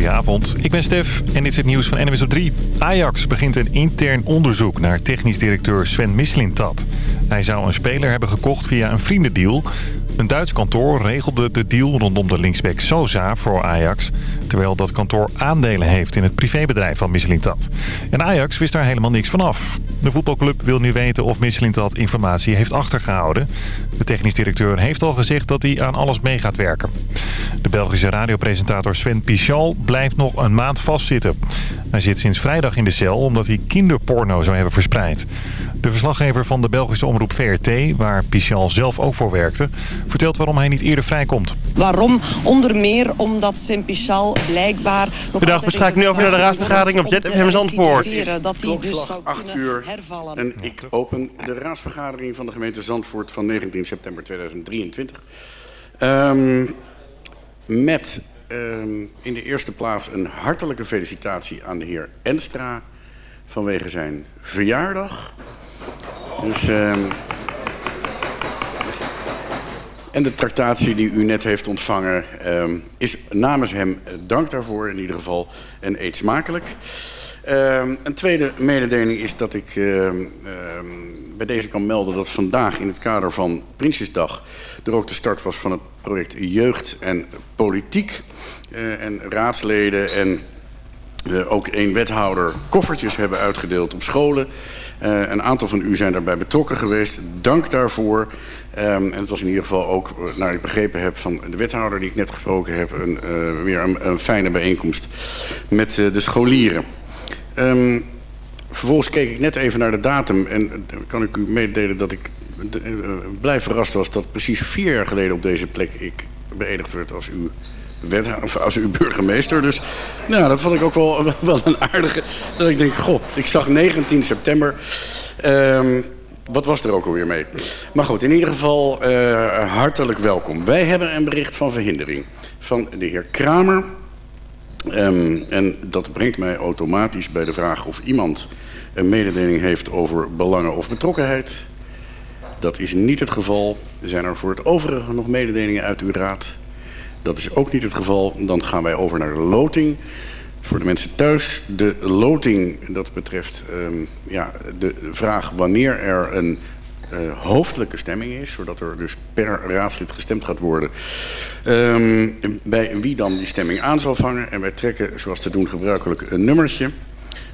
Goedenavond, ik ben Stef en dit is het nieuws van NMS op 3. Ajax begint een intern onderzoek naar technisch directeur Sven Mislintat. Hij zou een speler hebben gekocht via een vriendendeal. Een Duits kantoor regelde de deal rondom de linksback Sosa voor Ajax... terwijl dat kantoor aandelen heeft in het privébedrijf van Mislintat. En Ajax wist daar helemaal niks van af. De voetbalclub wil nu weten of Mislintat informatie heeft achtergehouden. De technisch directeur heeft al gezegd dat hij aan alles mee gaat werken. De Belgische radiopresentator Sven Pichal blijft nog een maand vastzitten. Hij zit sinds vrijdag in de cel omdat hij kinderporno zou hebben verspreid. De verslaggever van de Belgische omroep VRT, waar Pichal zelf ook voor werkte... vertelt waarom hij niet eerder vrijkomt. Waarom? Onder meer omdat Sven Pichal blijkbaar... Goedendag, we schakelen nu over naar de raadsvergadering op ZFM Zandvoort. Dat hij dus zou 8 kunnen uur hervallen. en ik open de raadsvergadering van de gemeente Zandvoort van 19 september 2023. Ehm, met ehm, in de eerste plaats een hartelijke felicitatie aan de heer Enstra vanwege zijn verjaardag. Dus, ehm, en de tractatie die u net heeft ontvangen ehm, is namens hem eh, dank daarvoor in ieder geval en eet smakelijk. Ehm, een tweede mededeling is dat ik ehm, bij deze kan melden dat vandaag in het kader van Prinsjesdag er ook de start was van het project Jeugd en Politiek. Eh, en raadsleden en eh, ook één wethouder koffertjes hebben uitgedeeld op scholen. Eh, een aantal van u zijn daarbij betrokken geweest. Dank daarvoor. Ehm, en het was in ieder geval ook, eh, naar ik begrepen heb van de wethouder die ik net gesproken heb... Een, eh, weer een, fijne bijeenkomst met de scholieren. Ehm, vervolgens keek ik net even naar de datum en kan ik u mededelen dat ik blij verrast was... dat precies vier jaar geleden op deze plek ik beëdigd werd als uw wethouder, als uw burgemeester. Dus nou, dat vond ik ook wel, wel een aardige. Dat ik denk, goh, ik zag 19 september. Ehm, wat was er ook alweer mee? Maar goed, in ieder geval eh, hartelijk welkom. Wij hebben een bericht van verhindering van de heer Kramer. Ehm, en dat brengt mij automatisch bij de vraag of iemand een mededeling heeft over belangen of betrokkenheid. Dat is niet het geval. Zijn er voor het overige nog mededelingen uit uw raad? Dat is ook niet het geval. Dan gaan wij over naar de loting. Voor de mensen thuis, de loting, dat betreft ehm, ja, de vraag wanneer er een eh, hoofdelijke stemming is, zodat er dus per raadslid gestemd gaat worden, ehm, bij wie dan die stemming aan zal vangen. En wij trekken, zoals te doen gebruikelijk, een nummertje.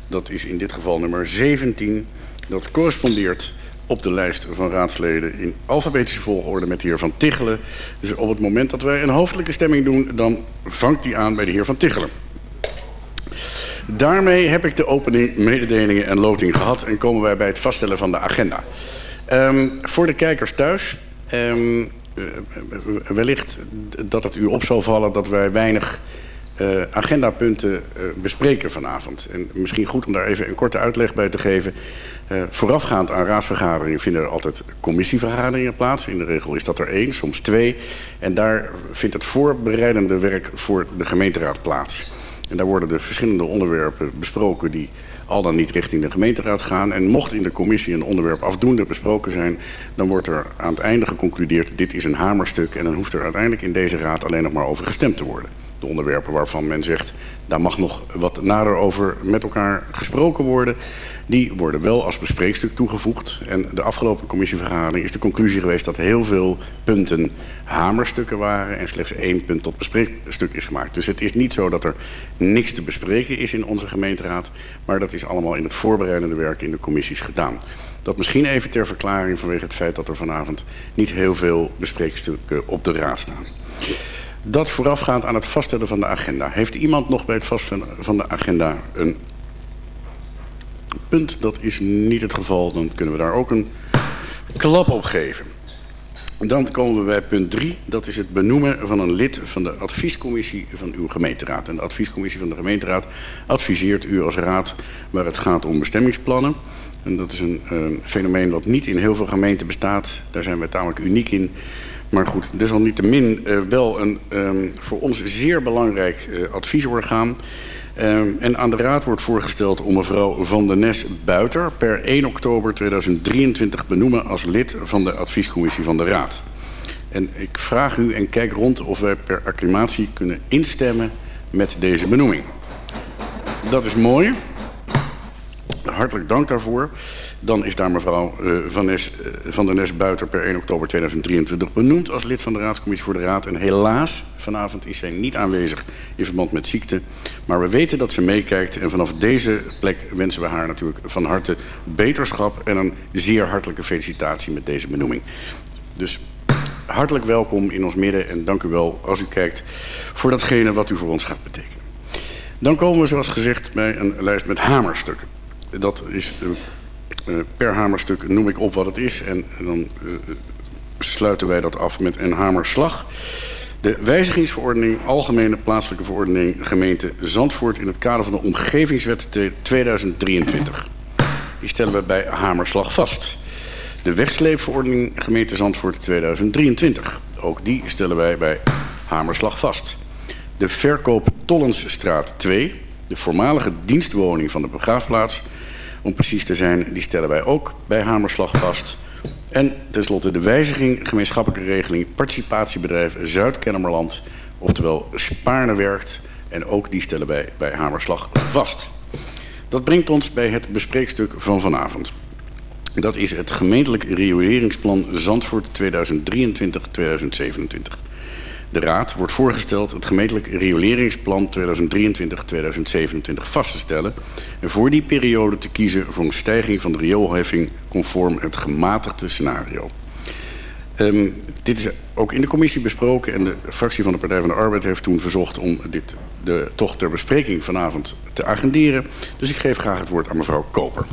Dat is in dit geval nummer 17. Dat correspondeert op de lijst van raadsleden in alfabetische volgorde met de heer Van Tichelen. Dus op het moment dat wij een hoofdelijke stemming doen, dan vangt die aan bij de heer Van Tichelen. Daarmee heb ik de opening, mededelingen en loting gehad en komen wij bij het vaststellen van de agenda. Ehm, voor de kijkers thuis, ehm, eh, wellicht dat het u op zal vallen dat wij weinig eh, agendapunten eh, bespreken vanavond. En misschien goed om daar even een korte uitleg bij te geven. Eh, voorafgaand aan raadsvergaderingen vinden er altijd commissievergaderingen plaats. In de regel is dat er één, soms twee. En daar vindt het voorbereidende werk voor de gemeenteraad plaats. En daar worden de verschillende onderwerpen besproken die al dan niet richting de gemeenteraad gaan. En mocht in de commissie een onderwerp afdoende besproken zijn... dan wordt er aan het einde geconcludeerd... dit is een hamerstuk en dan hoeft er uiteindelijk in deze raad alleen nog maar over gestemd te worden. De onderwerpen waarvan men zegt, daar mag nog wat nader over met elkaar gesproken worden... die worden wel als bespreekstuk toegevoegd. En de afgelopen commissievergadering is de conclusie geweest... dat heel veel punten hamerstukken waren... en slechts één punt tot bespreekstuk is gemaakt. Dus het is niet zo dat er niks te bespreken is in onze gemeenteraad... maar dat is allemaal in het voorbereidende werk in de commissies gedaan. Dat misschien even ter verklaring vanwege het feit dat er vanavond... niet heel veel bespreekstukken op de raad staan. Dat voorafgaand aan het vaststellen van de agenda. Heeft iemand nog bij het vaststellen van de agenda een punt? Dat is niet het geval. Dan kunnen we daar ook een klap op geven. Dan komen we bij punt 3. Dat is het benoemen van een lid van de adviescommissie van uw gemeenteraad. En de adviescommissie van de gemeenteraad adviseert u als raad waar het gaat om bestemmingsplannen. En dat is een eh, fenomeen wat niet in heel veel gemeenten bestaat. Daar zijn wij tamelijk uniek in. Maar goed, desalniettemin uh, wel een um, voor ons zeer belangrijk uh, adviesorgaan. Um, en aan de raad wordt voorgesteld om mevrouw Van der Nes Buiter per 1 oktober 2023 benoemen als lid van de adviescommissie van de raad. En ik vraag u en kijk rond of wij per acclamatie kunnen instemmen met deze benoeming. Dat is mooi. Hartelijk dank daarvoor. Dan is daar mevrouw uh, van, uh, van der Nes Buiter per 1 oktober 2023 benoemd als lid van de Raadscommissie voor de Raad. En helaas, vanavond is zij niet aanwezig in verband met ziekte. Maar we weten dat ze meekijkt en vanaf deze plek wensen we haar natuurlijk van harte beterschap en een zeer hartelijke felicitatie met deze benoeming. Dus hartelijk welkom in ons midden en dank u wel als u kijkt voor datgene wat u voor ons gaat betekenen. Dan komen we zoals gezegd bij een lijst met hamerstukken. Dat is uh, per hamerstuk noem ik op wat het is en, dan uh, sluiten wij dat af met een hamerslag. De wijzigingsverordening, algemene plaatselijke verordening gemeente Zandvoort in het kader van de omgevingswet 2023. Die stellen we bij hamerslag vast. De wegsleepverordening gemeente Zandvoort 2023. Ook die stellen wij bij hamerslag vast. De verkoop Tollensstraat 2, de voormalige dienstwoning van de begraafplaats om precies te zijn, die stellen wij ook bij Hamerslag vast. En tenslotte de wijziging gemeenschappelijke regeling participatiebedrijf Zuid-Kennemerland, oftewel Spaarne werkt. En ook die stellen wij bij Hamerslag vast. Dat brengt ons bij het bespreekstuk van vanavond. Dat is het gemeentelijk rioleringsplan Zandvoort 2023-2027. De Raad wordt voorgesteld het gemeentelijk rioleringsplan 2023-2027 vast te stellen en voor die periode te kiezen voor een stijging van de rioolheffing conform het gematigde scenario. Um, dit is ook in de commissie besproken en de fractie van de Partij van de Arbeid heeft toen verzocht om dit de, toch ter bespreking vanavond te agenderen. Dus ik geef graag het woord aan mevrouw Koper.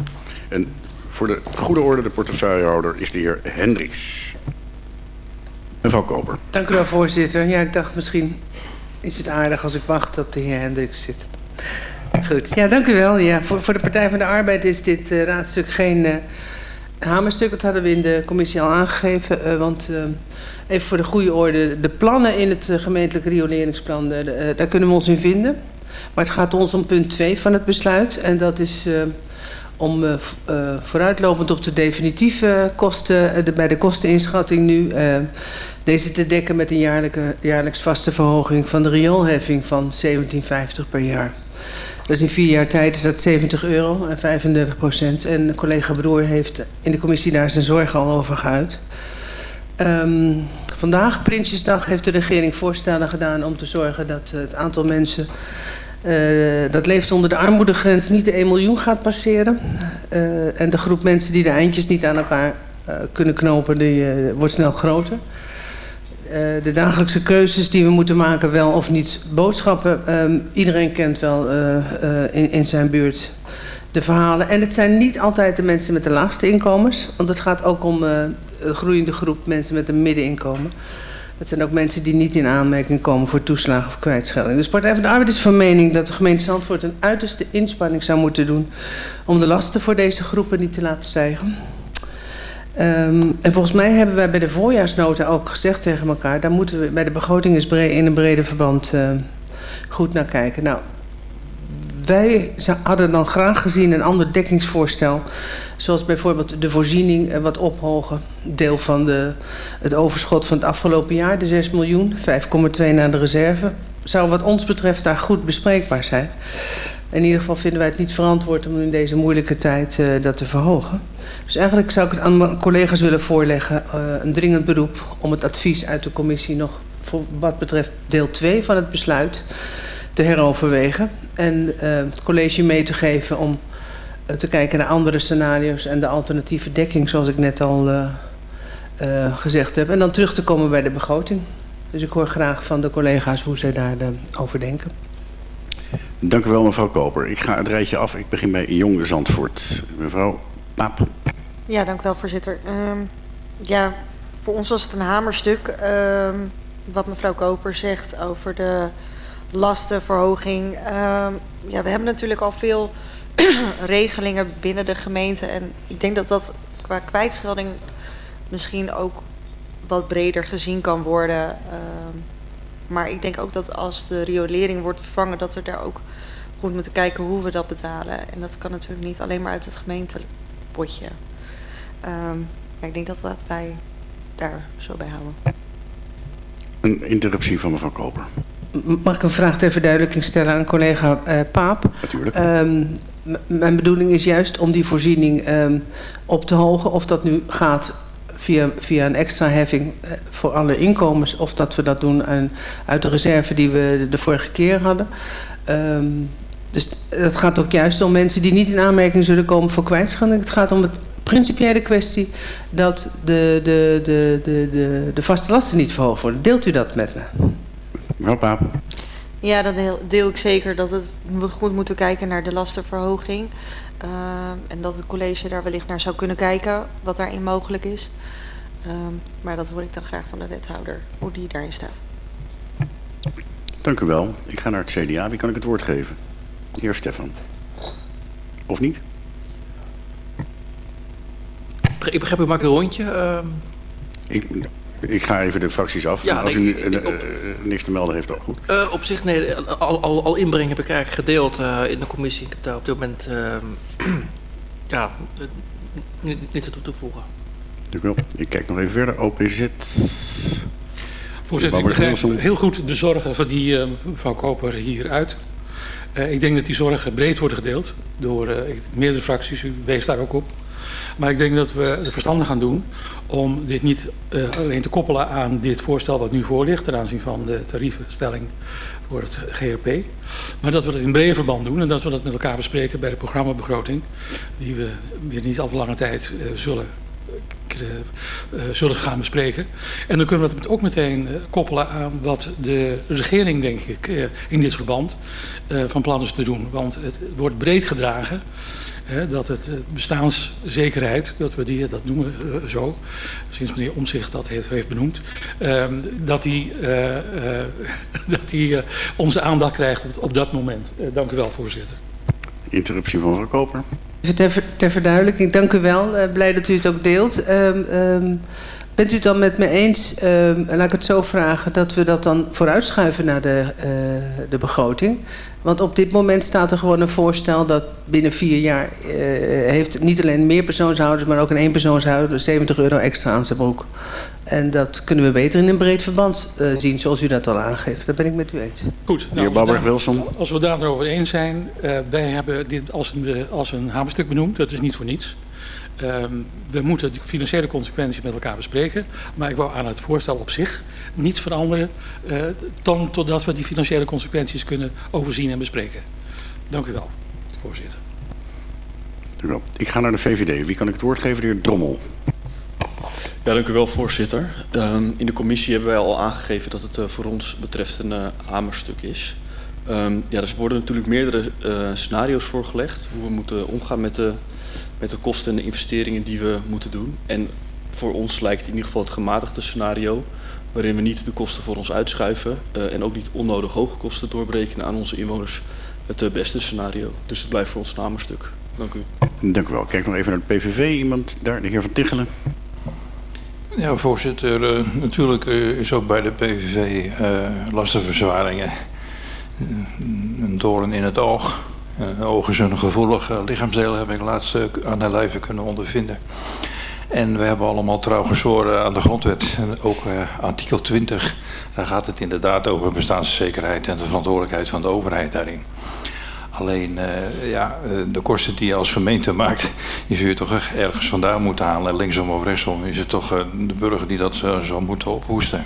En voor de goede orde, de portefeuillehouder is de heer Hendricks. Mevrouw Koper. Dank u wel, voorzitter. Ja, ik dacht misschien is het aardig als ik wacht tot de heer Hendricks zit. Goed, ja, dank u wel. Ja, voor, voor de Partij van de Arbeid is dit uh, raadstuk geen uh, hamerstuk. Dat hadden we in de commissie al aangegeven. Uh, want even voor de goede orde, de plannen in het gemeentelijk rioleringsplan, daar kunnen we ons in vinden. Maar het gaat ons om punt 2 van het besluit. En dat is om uh, uh, vooruitlopend op de definitieve kosten, uh, de, bij de kosteninschatting nu, deze te dekken met een jaarlijks vaste verhoging van de rioolheffing van 17,50 per jaar. Dus in vier jaar tijd is dat 70 euro en 35 procent. En collega Broer heeft in de commissie daar zijn zorg al over geuit. Um, vandaag, Prinsjesdag, heeft de regering voorstellen gedaan om te zorgen dat het aantal mensen uh, dat leeft onder de armoedegrens niet de 1 miljoen gaat passeren. Uh, en de groep mensen die de eindjes niet aan elkaar uh, kunnen knopen, die wordt snel groter. de dagelijkse keuzes die we moeten maken, wel of niet boodschappen. Um, iedereen kent wel in, in zijn buurt de verhalen. En het zijn niet altijd de mensen met de laagste inkomens. Want het gaat ook om een groeiende groep mensen met een middeninkomen. Dat zijn ook mensen die niet in aanmerking komen voor toeslagen of kwijtschelding. Dus Partij van de Arbeid is van mening dat de gemeente Zandvoort een uiterste inspanning zou moeten doen om de lasten voor deze groepen niet te laten stijgen. Um, en volgens mij hebben wij bij de voorjaarsnota ook gezegd tegen elkaar, daar moeten we bij de begroting in een brede verband uh, goed naar kijken. Nou, wij hadden dan graag gezien een ander dekkingsvoorstel. Zoals bijvoorbeeld de voorziening eh, wat ophogen. Deel van de, het overschot van het afgelopen jaar, de 6 miljoen, 5,2 naar de reserve. Zou wat ons betreft daar goed bespreekbaar zijn. In ieder geval vinden wij het niet verantwoord om in deze moeilijke tijd uh, dat te verhogen. Dus eigenlijk zou ik het aan mijn collega's willen voorleggen, uh, een dringend beroep om het advies uit de commissie nog voor wat betreft deel 2 van het besluit te heroverwegen. En uh, het college mee te geven om uh, te kijken naar andere scenario's en de alternatieve dekking, zoals ik net al uh, gezegd heb. En dan terug te komen bij de begroting. Dus ik hoor graag van de collega's hoe zij daarover denken. Dank u wel, mevrouw Koper. Ik ga het rijtje af. Ik begin bij Jong Zandvoort. Mevrouw Paap. Ja, dank u wel, voorzitter. Um, ja, voor ons was het een hamerstuk. Um, wat mevrouw Koper zegt over de lastenverhoging. Um, ja, we hebben natuurlijk al veel regelingen binnen de gemeente. En ik denk dat dat qua kwijtschelding misschien ook wat breder gezien kan worden. Um, maar ik denk ook dat als de riolering wordt vervangen, dat we daar ook goed moeten kijken hoe we dat betalen. En dat kan natuurlijk niet alleen maar uit het gemeentepotje. Ja, ik denk dat, dat wij daar zo bij houden. Een interruptie van mevrouw Koper. Mag ik een vraag ter verduidelijking stellen aan collega uh, Paap? Natuurlijk. Um, mijn bedoeling is juist om die voorziening um, op te hogen. Of dat nu gaat via, via een extra heffing uh, voor alle inkomens... of dat we dat doen aan, uit de reserve die we de vorige keer hadden. Um, dus het gaat ook juist om mensen die niet in aanmerking zullen komen voor kwijtschanding. Het gaat om het principiële kwestie dat de, de, de, de, de, de vaste lasten niet verhoogd worden. Deelt u dat met me? Mevrouw Paap. Ja, dat deel, deel, ik zeker. Dat het, we goed moeten kijken naar de lastenverhoging. Uh, en dat het college daar wellicht naar zou kunnen kijken wat daarin mogelijk is. Uh, maar dat hoor ik dan graag van de wethouder, hoe die daarin staat. Dank u wel. Ik ga naar het CDA. Wie kan ik het woord geven? Heer Stefan. Of niet? Ik begrijp, u maakt een rondje. Uh... Ik, ik ga even de fracties af. Ja, als nee, u uh, op, niks te melden heeft, ook goed. Uh, op zich, nee, al, al, al inbreng heb ik eigenlijk gedeeld uh, in de commissie. Ik heb daar op dit moment ehm, ja, niet, niet toe te voegen. Dank u wel. Ik kijk nog even verder. OPZ. Voorzitter, ik begrijp heel goed de zorgen van die mevrouw Koper hieruit. Uh, ik denk dat die zorgen breed worden gedeeld door uh, meerdere fracties. U wees daar ook op. Maar ik denk dat we de verstandig gaan doen om dit niet uh, alleen te koppelen aan dit voorstel wat nu voor ligt ten aanzien van de tarievenstelling voor het GRP. Maar dat we dat in breder verband doen en dat we dat met elkaar bespreken bij de programmabegroting. Die we weer niet al te lange tijd uh, zullen uh, zullen gaan bespreken. En dan kunnen we het ook meteen koppelen aan wat de regering, denk ik, in dit verband van plan is te doen. Want het wordt breed gedragen hè, dat het bestaanszekerheid, dat we die, dat noemen we zo, sinds meneer Omzicht dat heeft, heeft benoemd, ehm, dat die, dat die onze aandacht krijgt op, op dat moment. dank u wel, voorzitter. Interruptie van mevrouw Koper. Even ter, ter, verduidelijking, dank u wel. Uh, blij dat u het ook deelt. Um, um, bent u het dan met me eens, um, laat ik het zo vragen, dat we dat dan vooruitschuiven naar de, uh, de begroting? Want op dit moment staat er gewoon een voorstel dat binnen vier jaar uh, heeft niet alleen meer persoonshouders, maar ook een eenpersoonshouder 70 euro extra aan zijn broek. En dat kunnen we beter in een breed verband uh, zien, zoals u dat al aangeeft. Daar ben ik met u eens. Goed. Nou, Meneer Babberg-Wilson. Als we daarover eens zijn, uh, wij hebben dit als een, als een hamerstuk benoemd. Dat is niet voor niets. Um, we moeten de financiële consequenties met elkaar bespreken. Maar ik wou aan het voorstel op zich niets veranderen. Uh, dan totdat we die financiële consequenties kunnen overzien en bespreken. Dank u wel, voorzitter. Dank u wel. Ik ga naar de VVD. Wie kan ik het woord geven? De heer Drommel. Ja, dank u wel, voorzitter. Um, in de commissie hebben wij al aangegeven dat het uh, voor ons betreft een uh, hamerstuk is. Um, ja, er worden natuurlijk meerdere uh, scenario's voorgelegd. Hoe we moeten omgaan met de, met de kosten en de investeringen die we moeten doen. En voor ons lijkt in ieder geval het gematigde scenario... waarin we niet de kosten voor ons uitschuiven... Uh, en ook niet onnodig hoge kosten doorberekenen aan onze inwoners... het beste scenario. Dus het blijft voor ons een hamerstuk. Dank u. Dank u wel. Kijk nog even naar de PVV. Iemand daar, de heer Van Tichelen. Ja, voorzitter. Uh, natuurlijk uh, is ook bij de PVV uh, lastenverzwaringen een doorn in het oog. Een oog is een gevoelig lichaamsdeel, heb ik laatst aan de lijve kunnen ondervinden. En we hebben allemaal trouw gezworen aan de grondwet. En ook artikel 20, daar gaat het inderdaad over bestaanszekerheid en de verantwoordelijkheid van de overheid daarin. Alleen uh, ja, de kosten die je als gemeente maakt, die zul je toch ergens vandaan moeten halen. Linksom of rechtsom is het toch uh, de burger die dat uh, zal moeten ophoesten.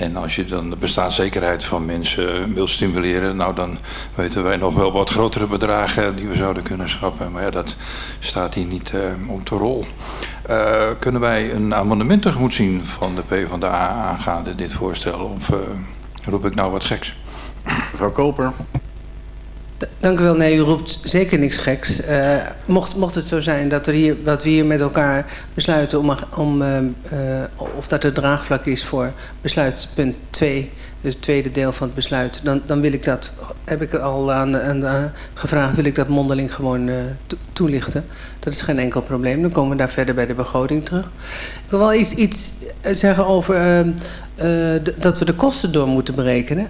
En als je dan de bestaanszekerheid van mensen wilt stimuleren, nou dan weten wij nog wel wat grotere bedragen die we zouden kunnen schrappen. Maar ja, dat staat hier niet op de rol. kunnen wij een amendement tegemoet zien van de PvdA aangaande dit voorstel? Of roep ik nou wat geks? Mevrouw Koper. Dank u wel. Nee, u roept zeker niks geks. Uh, mocht, mocht het zo zijn dat, er hier, we hier met elkaar besluiten om, om uh, uh, of dat er draagvlak is voor besluitpunt 2, dus het tweede deel van het besluit, dan, dan wil ik dat, heb ik al aan, gevraagd, wil ik dat mondeling gewoon to toelichten. Dat is geen enkel probleem. Dan komen we daar verder bij de begroting terug. Ik wil wel iets, iets zeggen over dat we de kosten door moeten berekenen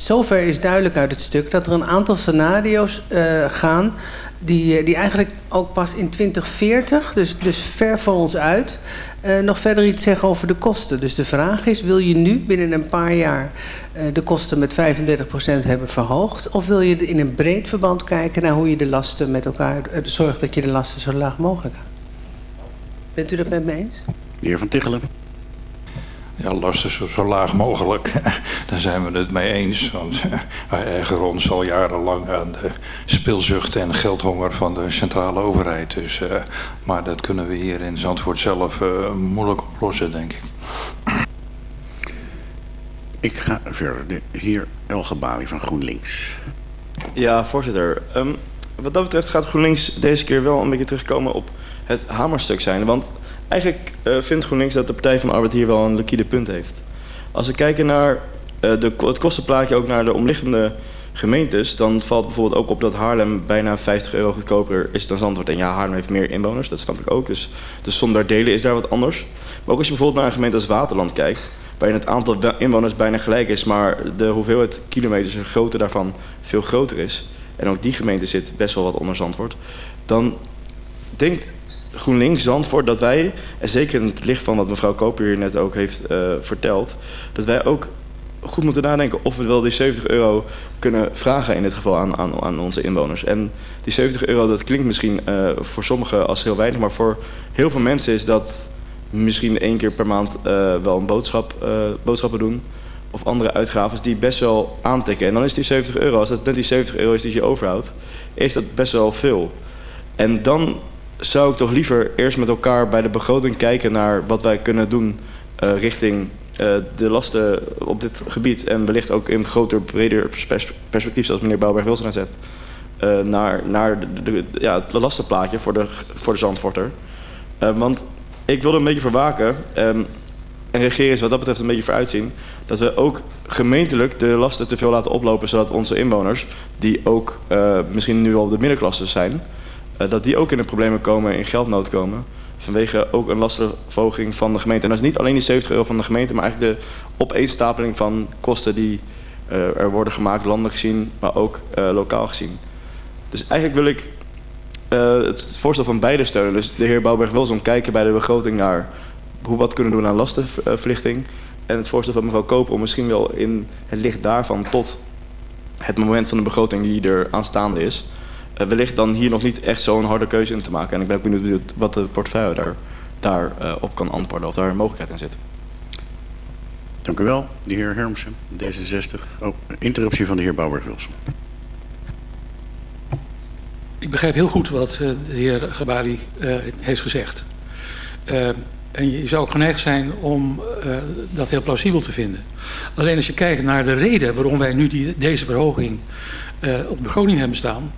zover is duidelijk uit het stuk dat er een aantal scenario's uh, gaan die, die eigenlijk ook pas in 2040, dus, dus ver voor ons uit, uh, nog verder iets zeggen over de kosten. Dus de vraag is, wil je nu binnen een paar jaar de kosten met 35% hebben verhoogd? Of wil je in een breed verband kijken naar hoe je de lasten met elkaar, zorgt dat je de lasten zo laag mogelijk houdt? Bent u dat met me eens? De heer Van Tichelen. Ja, lasten zo, zo laag mogelijk. Daar zijn we het mee eens. Want wij ergeren ons al jarenlang aan de speelzucht en geldhonger van de centrale overheid. Dus, uh, maar dat kunnen we hier in Zandvoort zelf uh, moeilijk oplossen, denk ik. Ik ga verder. De heer Elgebali van GroenLinks. Ja, voorzitter. Um, wat dat betreft gaat GroenLinks deze keer wel een beetje terugkomen op het hamerstuk zijn. Want eigenlijk uh, vindt GroenLinks dat de Partij van de Arbeid hier wel een liquide punt heeft. Als we kijken naar uh, de, het kostenplaatje ook naar de omliggende gemeentes... dan valt bijvoorbeeld ook op dat Haarlem bijna 50 euro goedkoper is dan Zandvoort. En ja, Haarlem heeft meer inwoners, dat snap ik ook. Dus de som daar delen is daar wat anders. Maar ook als je bijvoorbeeld naar een gemeente als Waterland kijkt... waarin het aantal inwoners bijna gelijk is... maar de hoeveelheid kilometers en grootte daarvan veel groter is... en ook die gemeente zit best wel wat onder Zandvoort... dan denkt GroenLinks Zandvoort dat wij, en zeker in het licht van wat mevrouw Koper hier net ook heeft uh, verteld, dat wij ook goed moeten nadenken of we wel die 70 euro kunnen vragen in dit geval aan, aan, aan onze inwoners. En die 70 euro, dat klinkt misschien uh, voor sommigen als heel weinig, maar voor heel veel mensen is dat misschien één keer per maand uh, wel een boodschap, boodschappen doen. Of andere uitgaven die best wel aantikken. En dan is die 70 euro, als dat net die 70 euro is die je overhoudt, is dat best wel veel. En dan zou ik toch liever eerst met elkaar bij de begroting kijken naar wat wij kunnen doen uh, richting uh, de lasten op dit gebied. En wellicht ook in groter, breder perspectief, zoals meneer Bouwberg-Wilson net zegt, uh, naar, naar de, ja, het lastenplaatje voor de, voor de Zandvorter. want ik wil er een beetje voor waken. Um, en regeren is wat dat betreft een beetje vooruitzien. Dat we ook gemeentelijk de lasten te veel laten oplopen, zodat onze inwoners, die ook misschien nu al de middenklasse zijn, dat die ook in de problemen komen, in geldnood komen. Vanwege ook een lastenverhoging van de gemeente. En dat is niet alleen die 70 euro van de gemeente, maar eigenlijk de opeenstapeling van kosten die uh, er worden gemaakt, landelijk gezien, maar ook uh, lokaal gezien. Dus eigenlijk wil ik het voorstel van beide steunen. Dus de heer Bouwberg-Wilson kijken bij de begroting naar hoe wat kunnen doen aan lastenverlichting. En het voorstel van mevrouw Koper om misschien wel in het licht daarvan tot het moment van de begroting die er aanstaande is wellicht dan hier nog niet echt zo'n harde keuze in te maken. En ik ben ook benieuwd wat de portefeuille daar, daar uh, op kan antwoorden, of daar een mogelijkheid in zit. Dank u wel, de heer Hermsen, D66. Oh, interruptie van de heer Bouwer-Wilson. Ik begrijp heel goed wat uh, de heer Gabali uh, heeft gezegd. Uh, en je zou ook geneigd zijn om uh, dat heel plausibel te vinden. Alleen als je kijkt naar de reden waarom wij nu die, deze verhoging uh, op de begroting hebben staan.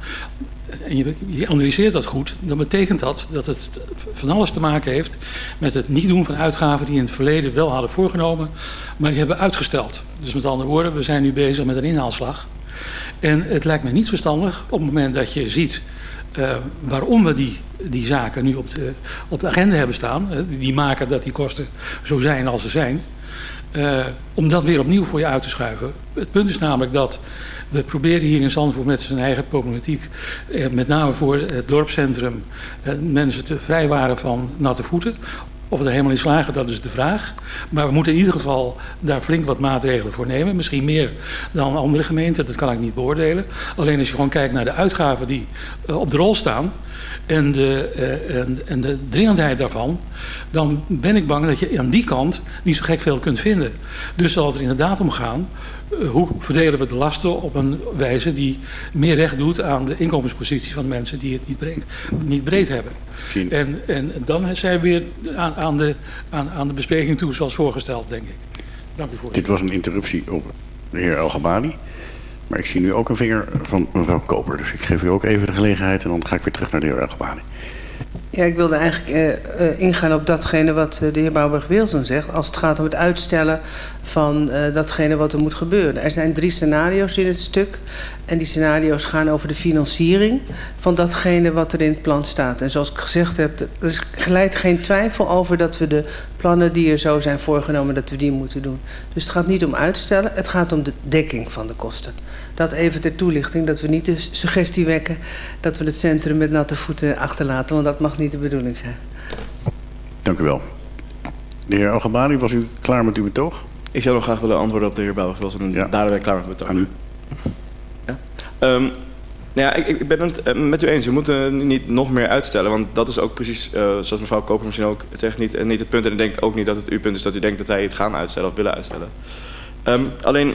En je, analyseert dat goed, dan betekent dat dat het van alles te maken heeft met het niet doen van uitgaven die in het verleden wel hadden voorgenomen, maar die hebben uitgesteld. Dus met andere woorden, we zijn nu bezig met een inhaalslag. En het lijkt me niet verstandig op het moment dat je ziet uh, waarom we die, die zaken nu op de, op de agenda hebben staan, uh, die maken dat die kosten zo zijn als ze zijn, uh, om dat weer opnieuw voor je uit te schuiven. Het punt is namelijk dat we proberen hier in Zandvoort met zijn eigen problematiek, eh, met name voor het dorpscentrum, eh, mensen te vrijwaren van natte voeten. Of we er helemaal in slagen, dat is de vraag. Maar we moeten in ieder geval daar flink wat maatregelen voor nemen. Misschien meer dan andere gemeenten, dat kan ik niet beoordelen. Alleen als je gewoon kijkt naar de uitgaven die uh, op de rol staan... En de, uh, en, en de dringendheid daarvan... dan ben ik bang dat je aan die kant niet zo gek veel kunt vinden. Dus zal het er inderdaad om gaan hoe verdelen we de lasten op een wijze die meer recht doet aan de inkomenspositie van de mensen die het niet breed, niet breed hebben. En, en dan zijn we weer aan, aan, de, aan, aan de bespreking toe zoals voorgesteld, denk ik. Dank u voor. Dit was een interruptie op de heer El Gabali. Maar ik zie nu ook een vinger van mevrouw Koper. Dus ik geef u ook even de gelegenheid en dan ga ik weer terug naar de heer El Gabali. Ja, ik wilde eigenlijk uh, uh, ingaan op datgene wat uh, de heer Bouwberg-Wilson zegt. Als het gaat om het uitstellen van datgene wat er moet gebeuren. Er zijn drie scenario's in het stuk. En die scenario's gaan over de financiering van datgene wat er in het plan staat. En zoals ik gezegd heb, er geleid geen twijfel over dat we de plannen die er zo zijn voorgenomen, dat we die moeten doen. Dus het gaat niet om uitstellen, het gaat om de dekking van de kosten. Dat even ter toelichting, dat we niet de suggestie wekken dat we het centrum met natte voeten achterlaten, want dat mag niet de bedoeling zijn. Dank u wel. De heer Algebari, was u klaar met uw betoog? Ik zou nog graag willen antwoorden op de heer Bouwers. Was ja. Daar ben ik klaar met mijn betoog. Aan u. Ja? Um, nou ja, ik, ik, ben het eh, met u eens. We moeten niet nog meer uitstellen. Want dat is ook precies, uh, zoals mevrouw Koper misschien ook zegt, niet, uh, niet het punt. En ik denk ook niet dat het uw punt is dat u denkt dat wij het gaan uitstellen of willen uitstellen. Um, alleen,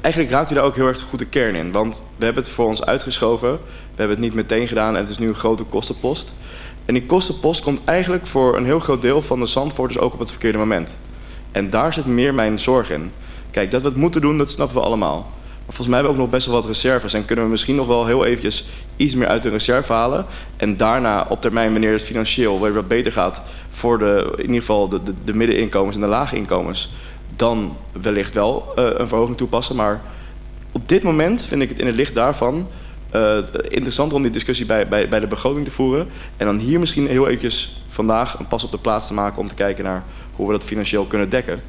eigenlijk raakt u daar ook heel erg de kern in. Want we hebben het voor ons uitgeschoven. We hebben het niet meteen gedaan en het is nu een grote kostenpost. En die kostenpost komt eigenlijk voor een heel groot deel van de Zandvoorters ook op het verkeerde moment. En daar zit meer mijn zorg in. Kijk, dat we het moeten doen, dat snappen we allemaal. Maar volgens mij hebben we ook nog best wel wat reserves. En kunnen we misschien nog wel heel eventjes iets meer uit de reserve halen. En daarna op termijn, wanneer het financieel weer wat beter gaat... voor de, in ieder geval de, de, de middeninkomens en de lage inkomens... dan wellicht wel uh, een verhoging toepassen. Maar op dit moment vind ik het in het licht daarvan... Uh, interessant om die discussie bij, bij, bij de begroting te voeren. En dan hier misschien heel eventjes vandaag een pas op de plaats te maken... om te kijken naar hoe we dat financieel kunnen dekken.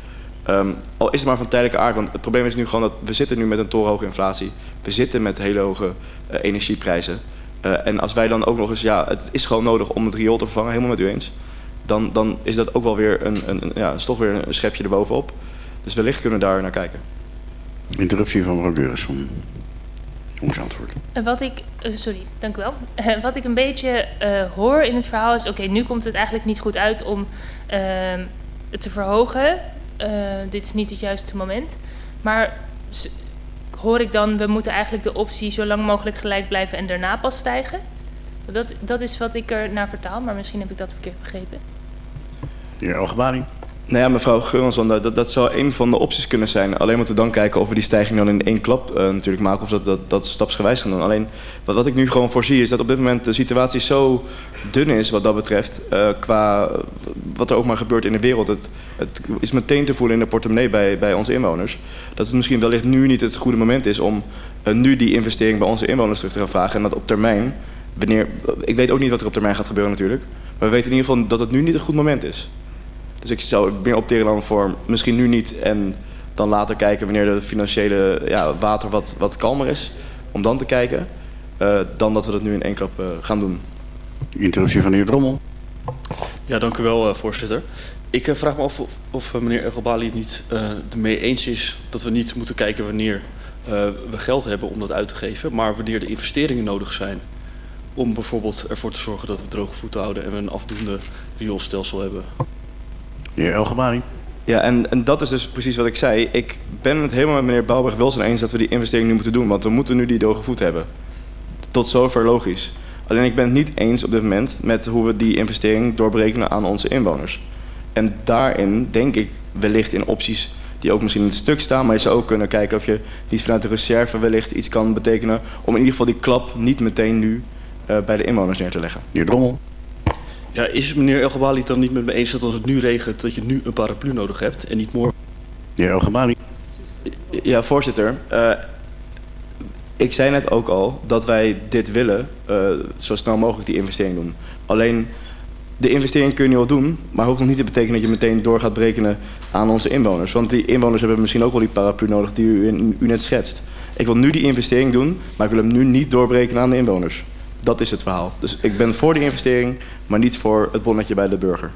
Um, al is het maar van tijdelijke aard, want het probleem is nu gewoon dat we zitten nu met een torenhoge inflatie. We zitten met hele hoge uh, energieprijzen. En als wij dan ook nog eens, ja, het is gewoon nodig om het riool te vervangen, helemaal met u eens. Dan, dan is dat ook wel weer een, een, ja, is toch weer een schepje erbovenop. Dus wellicht kunnen we daar naar kijken. Interruptie van mevrouw Geuris van ons antwoord. Wat ik, sorry, dank u wel. Wat ik een beetje uh, hoor in het verhaal is, oké, okay, nu komt het eigenlijk niet goed uit om uh, het te verhogen. Uh, dit is niet het juiste moment. Maar hoor ik dan, we moeten eigenlijk de optie zo lang mogelijk gelijk blijven en daarna pas stijgen? Dat, dat is wat ik er naar vertaal, maar misschien heb ik dat verkeerd begrepen. De heer Algebari. Nou ja, mevrouw Geurensson, dat, dat zou een van de opties kunnen zijn. Alleen moeten we dan kijken of we die stijging dan in één klap uh, natuurlijk maken... of dat, dat, dat stapsgewijs gaan doen. Alleen wat, wat ik nu gewoon voorzie is dat op dit moment de situatie zo dun is... wat dat betreft, uh, qua wat er ook maar gebeurt in de wereld. Het, het is meteen te voelen in de portemonnee bij, bij onze inwoners. Dat het misschien wellicht nu niet het goede moment is... om nu die investering bij onze inwoners terug te gaan vragen... en dat op termijn, wanneer... Ik weet ook niet wat er op termijn gaat gebeuren natuurlijk... maar we weten in ieder geval dat het nu niet een goed moment is... Dus ik zou meer opteren dan voor misschien nu niet en dan later kijken wanneer de financiële ja, water wat, wat kalmer is. Om dan te kijken. Uh, dan dat we dat nu in één klap uh, gaan doen. Interruptie van de heer Drommel. Ja, dank u wel, uh, voorzitter. Ik vraag me af of, of meneer Elgabali het niet ermee eens is dat we niet moeten kijken wanneer we geld hebben om dat uit te geven, maar wanneer de investeringen nodig zijn om bijvoorbeeld ervoor te zorgen dat we droge voeten houden en we een afdoende rioolstelsel hebben. De heer Elgebari. Ja, en, en dat is dus precies wat ik zei. Ik ben het helemaal met meneer Bouwberg-Wilson eens dat we die investering nu moeten doen. Want we moeten nu die droge voet hebben. Tot zover logisch. Alleen ik ben het niet eens op dit moment met hoe we die investering doorberekenen aan onze inwoners. En daarin denk ik wellicht in opties die ook misschien in het stuk staan. Maar je zou ook kunnen kijken of je niet vanuit de reserve wellicht iets kan betekenen. Om in ieder geval die klap niet meteen nu uh, bij de inwoners neer te leggen. Meneer Drommel. Ja, is meneer Elgebali dan niet met me eens dat als het nu regent... dat je nu een paraplu nodig hebt en niet morgen? De heer Elgebali. Ja, voorzitter. Uh, ik zei net ook al dat wij dit willen, uh, zo snel mogelijk die investering doen. Alleen, de investering kun je nu al doen, maar hoeft nog niet te betekenen dat je meteen door gaat berekenen aan onze inwoners. Want die inwoners hebben misschien ook wel die paraplu nodig die u, u net schetst. Ik wil nu die investering doen, maar ik wil hem nu niet doorbreken aan de inwoners. Dat is het verhaal. Dus ik ben voor de investering, maar niet voor het bonnetje bij de burger.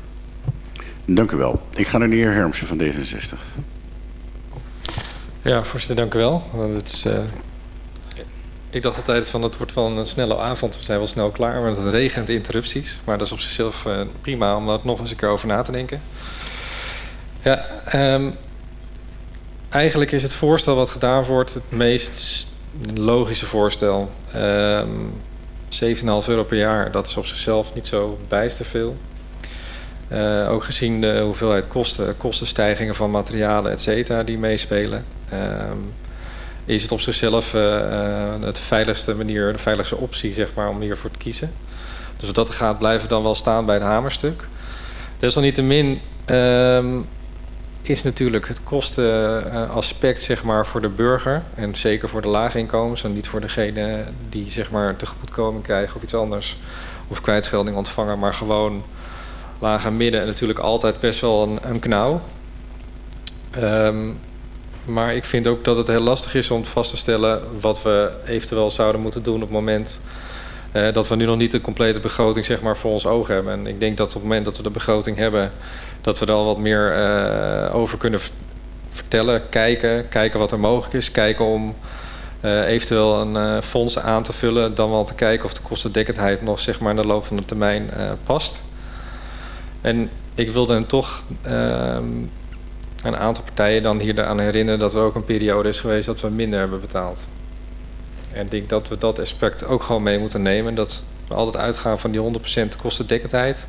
Dank u wel. Ik ga naar de heer Hermsen van D66. Ja, voorzitter, dank u wel. Het is, uh, ik dacht altijd van het wordt wel een snelle avond. We zijn wel snel klaar, maar het regent interrupties. Maar dat is op zichzelf uh, prima om daar nog eens een keer over na te denken. Ja, um, eigenlijk is het voorstel wat gedaan wordt het meest logische voorstel. Um, 17,5 euro per jaar, dat is op zichzelf niet zo bijster veel. Uh, ook gezien de hoeveelheid kosten, kostenstijgingen van materialen, et cetera, die meespelen. Uh, is het op zichzelf uh, het veiligste manier, de veiligste optie, zeg maar, om hiervoor te kiezen. Dus dat gaat, blijven dan wel staan bij het hamerstuk. Desalniettemin um, is natuurlijk het kostenaspect zeg maar, voor de burger. En zeker voor de lage inkomens en niet voor degene die zeg maar, tegemoetkoming krijgen of iets anders. Of kwijtschelding ontvangen, maar gewoon laag en midden. En natuurlijk altijd best wel een, een knauw. Um, maar ik vind ook dat het heel lastig is om vast te stellen wat we eventueel zouden moeten doen op het moment uh, dat we nu nog niet de complete begroting zeg maar, voor ons ogen hebben. En ik denk dat op het moment dat we de begroting hebben, dat we er al wat meer uh, over kunnen vertellen, kijken, kijken wat er mogelijk is, kijken om uh, eventueel een fonds aan te vullen, dan wel te kijken of de kostendekkendheid nog zeg maar, in de loop van de termijn past. En ik wilde hem toch ehm, een aantal partijen dan hier aan herinneren dat er ook een periode is geweest dat we minder hebben betaald. En ik denk dat we dat aspect ook gewoon mee moeten nemen. Dat we altijd uitgaan van die 100% kostendekkendheid.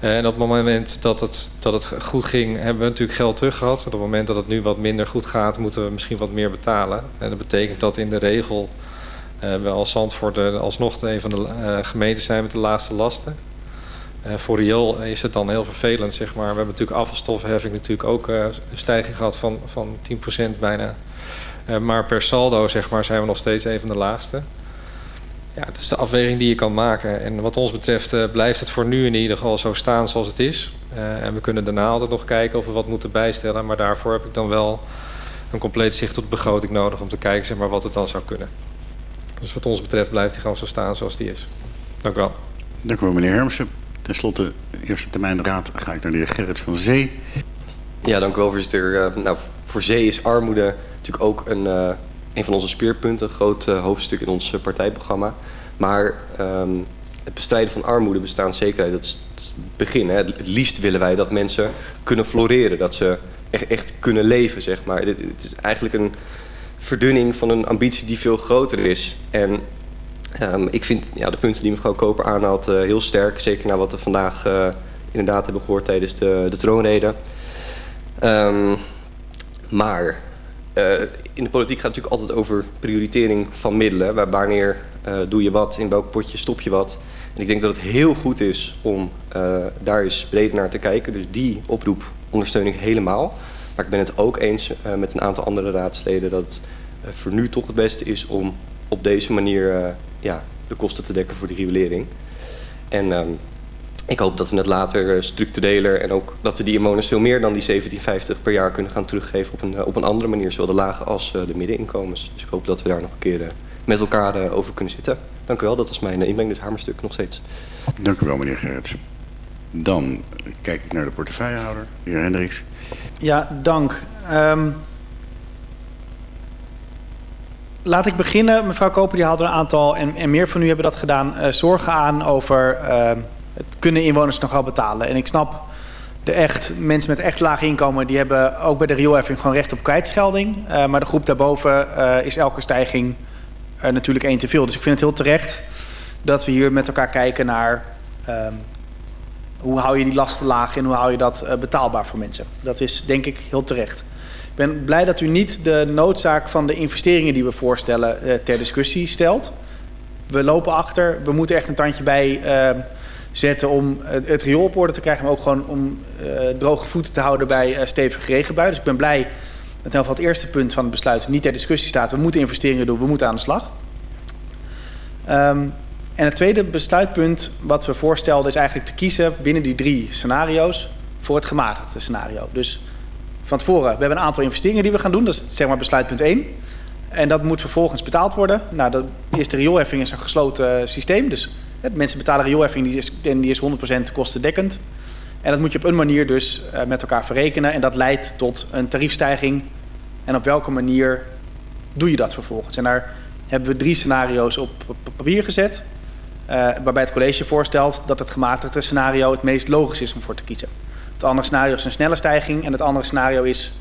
En op het moment dat het, dat het goed ging, hebben we natuurlijk geld terug gehad. Op het moment dat het nu wat minder goed gaat, moeten we misschien wat meer betalen. En dat betekent dat in de regel uh, we als Zandvoort alsnog een van de uh, gemeenten zijn met de laagste lasten. Uh, voor riool is het dan heel vervelend, zeg maar. We hebben natuurlijk afvalstoffenheffing natuurlijk ook uh, een stijging gehad van, van 10% bijna. Uh, maar per saldo, zeg maar, zijn we nog steeds een van de laagste. Ja, het is de afweging die je kan maken. En wat ons betreft blijft het voor nu in ieder geval zo staan zoals het is. en we kunnen daarna altijd nog kijken of we wat moeten bijstellen. Maar daarvoor heb ik dan wel een compleet zicht op de begroting nodig om te kijken zeg maar, wat het dan zou kunnen. Dus wat ons betreft blijft hij gewoon zo staan zoals die is. Dank u wel. Dank u wel, meneer Hermsen. Ten slotte, eerste termijn raad, ga ik naar de heer Gerrits van Zee. Ja, dank u wel, voorzitter. Nou, voor Zee is armoede natuurlijk ook een, uh, een van onze speerpunten, een groot uh, hoofdstuk in ons partijprogramma. Maar um, het bestrijden van armoede, bestaanszekerheid, dat is het begin. Hè. Het liefst willen wij dat mensen kunnen floreren, dat ze echt, echt kunnen leven, zeg maar. Het, is eigenlijk een verdunning van een ambitie die veel groter is. En Um, ik vind ja, de punten die mevrouw Koper aanhaalt heel sterk. Zeker na wat we vandaag inderdaad hebben gehoord tijdens de, de troonrede. Um, maar uh, in de politiek gaat het natuurlijk altijd over prioritering van middelen. Waar, wanneer doe je wat, in welk potje stop je wat. En ik denk dat het heel goed is om daar eens breed naar te kijken. Dus die oproep ondersteun ik helemaal. Maar ik ben het ook eens met een aantal andere raadsleden dat het voor nu toch het beste is om op deze manier ja, de kosten te dekken voor die riolering. En um, ik hoop dat we het later uh, structureler en ook dat we die inwoners veel meer dan die 17,50 per jaar kunnen gaan teruggeven op een, uh, op een andere manier, zowel de lage als uh, de middeninkomens. Dus ik hoop dat we daar nog een keer met elkaar over kunnen zitten. Dank u wel, dat was mijn inbreng, dus hamerstuk nog steeds. Dank u wel, meneer Gerritsen. Dan kijk ik naar de portefeuillehouder, de heer Hendricks. Ja, dank. Um, laat ik beginnen. Mevrouw Koper die haalde een aantal, en, en meer van u hebben dat gedaan, uh, zorgen aan over uh, het kunnen inwoners nog wel betalen. En ik snap de echt, mensen met echt laag inkomen, die hebben ook bij de rioolheffing gewoon recht op kwijtschelding. Uh, maar de groep daarboven is elke stijging natuurlijk één te veel. Dus ik vind het heel terecht dat we hier met elkaar kijken naar um, hoe hou je die lasten laag en hoe hou je dat betaalbaar voor mensen. Dat is denk ik heel terecht. Ik ben blij dat u niet de noodzaak van de investeringen die we voorstellen uh, ter discussie stelt. We lopen achter. We moeten echt een tandje bij uh, zetten om het, het riool op orde te krijgen. Maar ook gewoon om uh, droge voeten te houden bij stevige regenbuien. Dus ik ben blij dat in het eerste punt van het besluit niet ter discussie staat. We moeten investeringen doen, we moeten aan de slag. Um, en het tweede besluitpunt wat we voorstelden is eigenlijk te kiezen binnen die drie scenario's voor het gematigde scenario. Dus van tevoren, we hebben een aantal investeringen die we gaan doen. Dat is zeg maar besluitpunt 1. En dat moet vervolgens betaald worden. Nou, de eerste rioolheffing is een gesloten systeem. Dus mensen betalen rioolheffing die is, en die is 100% kostendekkend. En dat moet je op een manier dus uh, met elkaar verrekenen. En dat leidt tot een tariefstijging. En op welke manier doe je dat vervolgens? En daar hebben we drie scenario's op, papier gezet. Uh, waarbij het college voorstelt dat het gematigde scenario het meest logisch is om voor te kiezen. Het andere scenario is een snelle stijging. En het andere scenario is,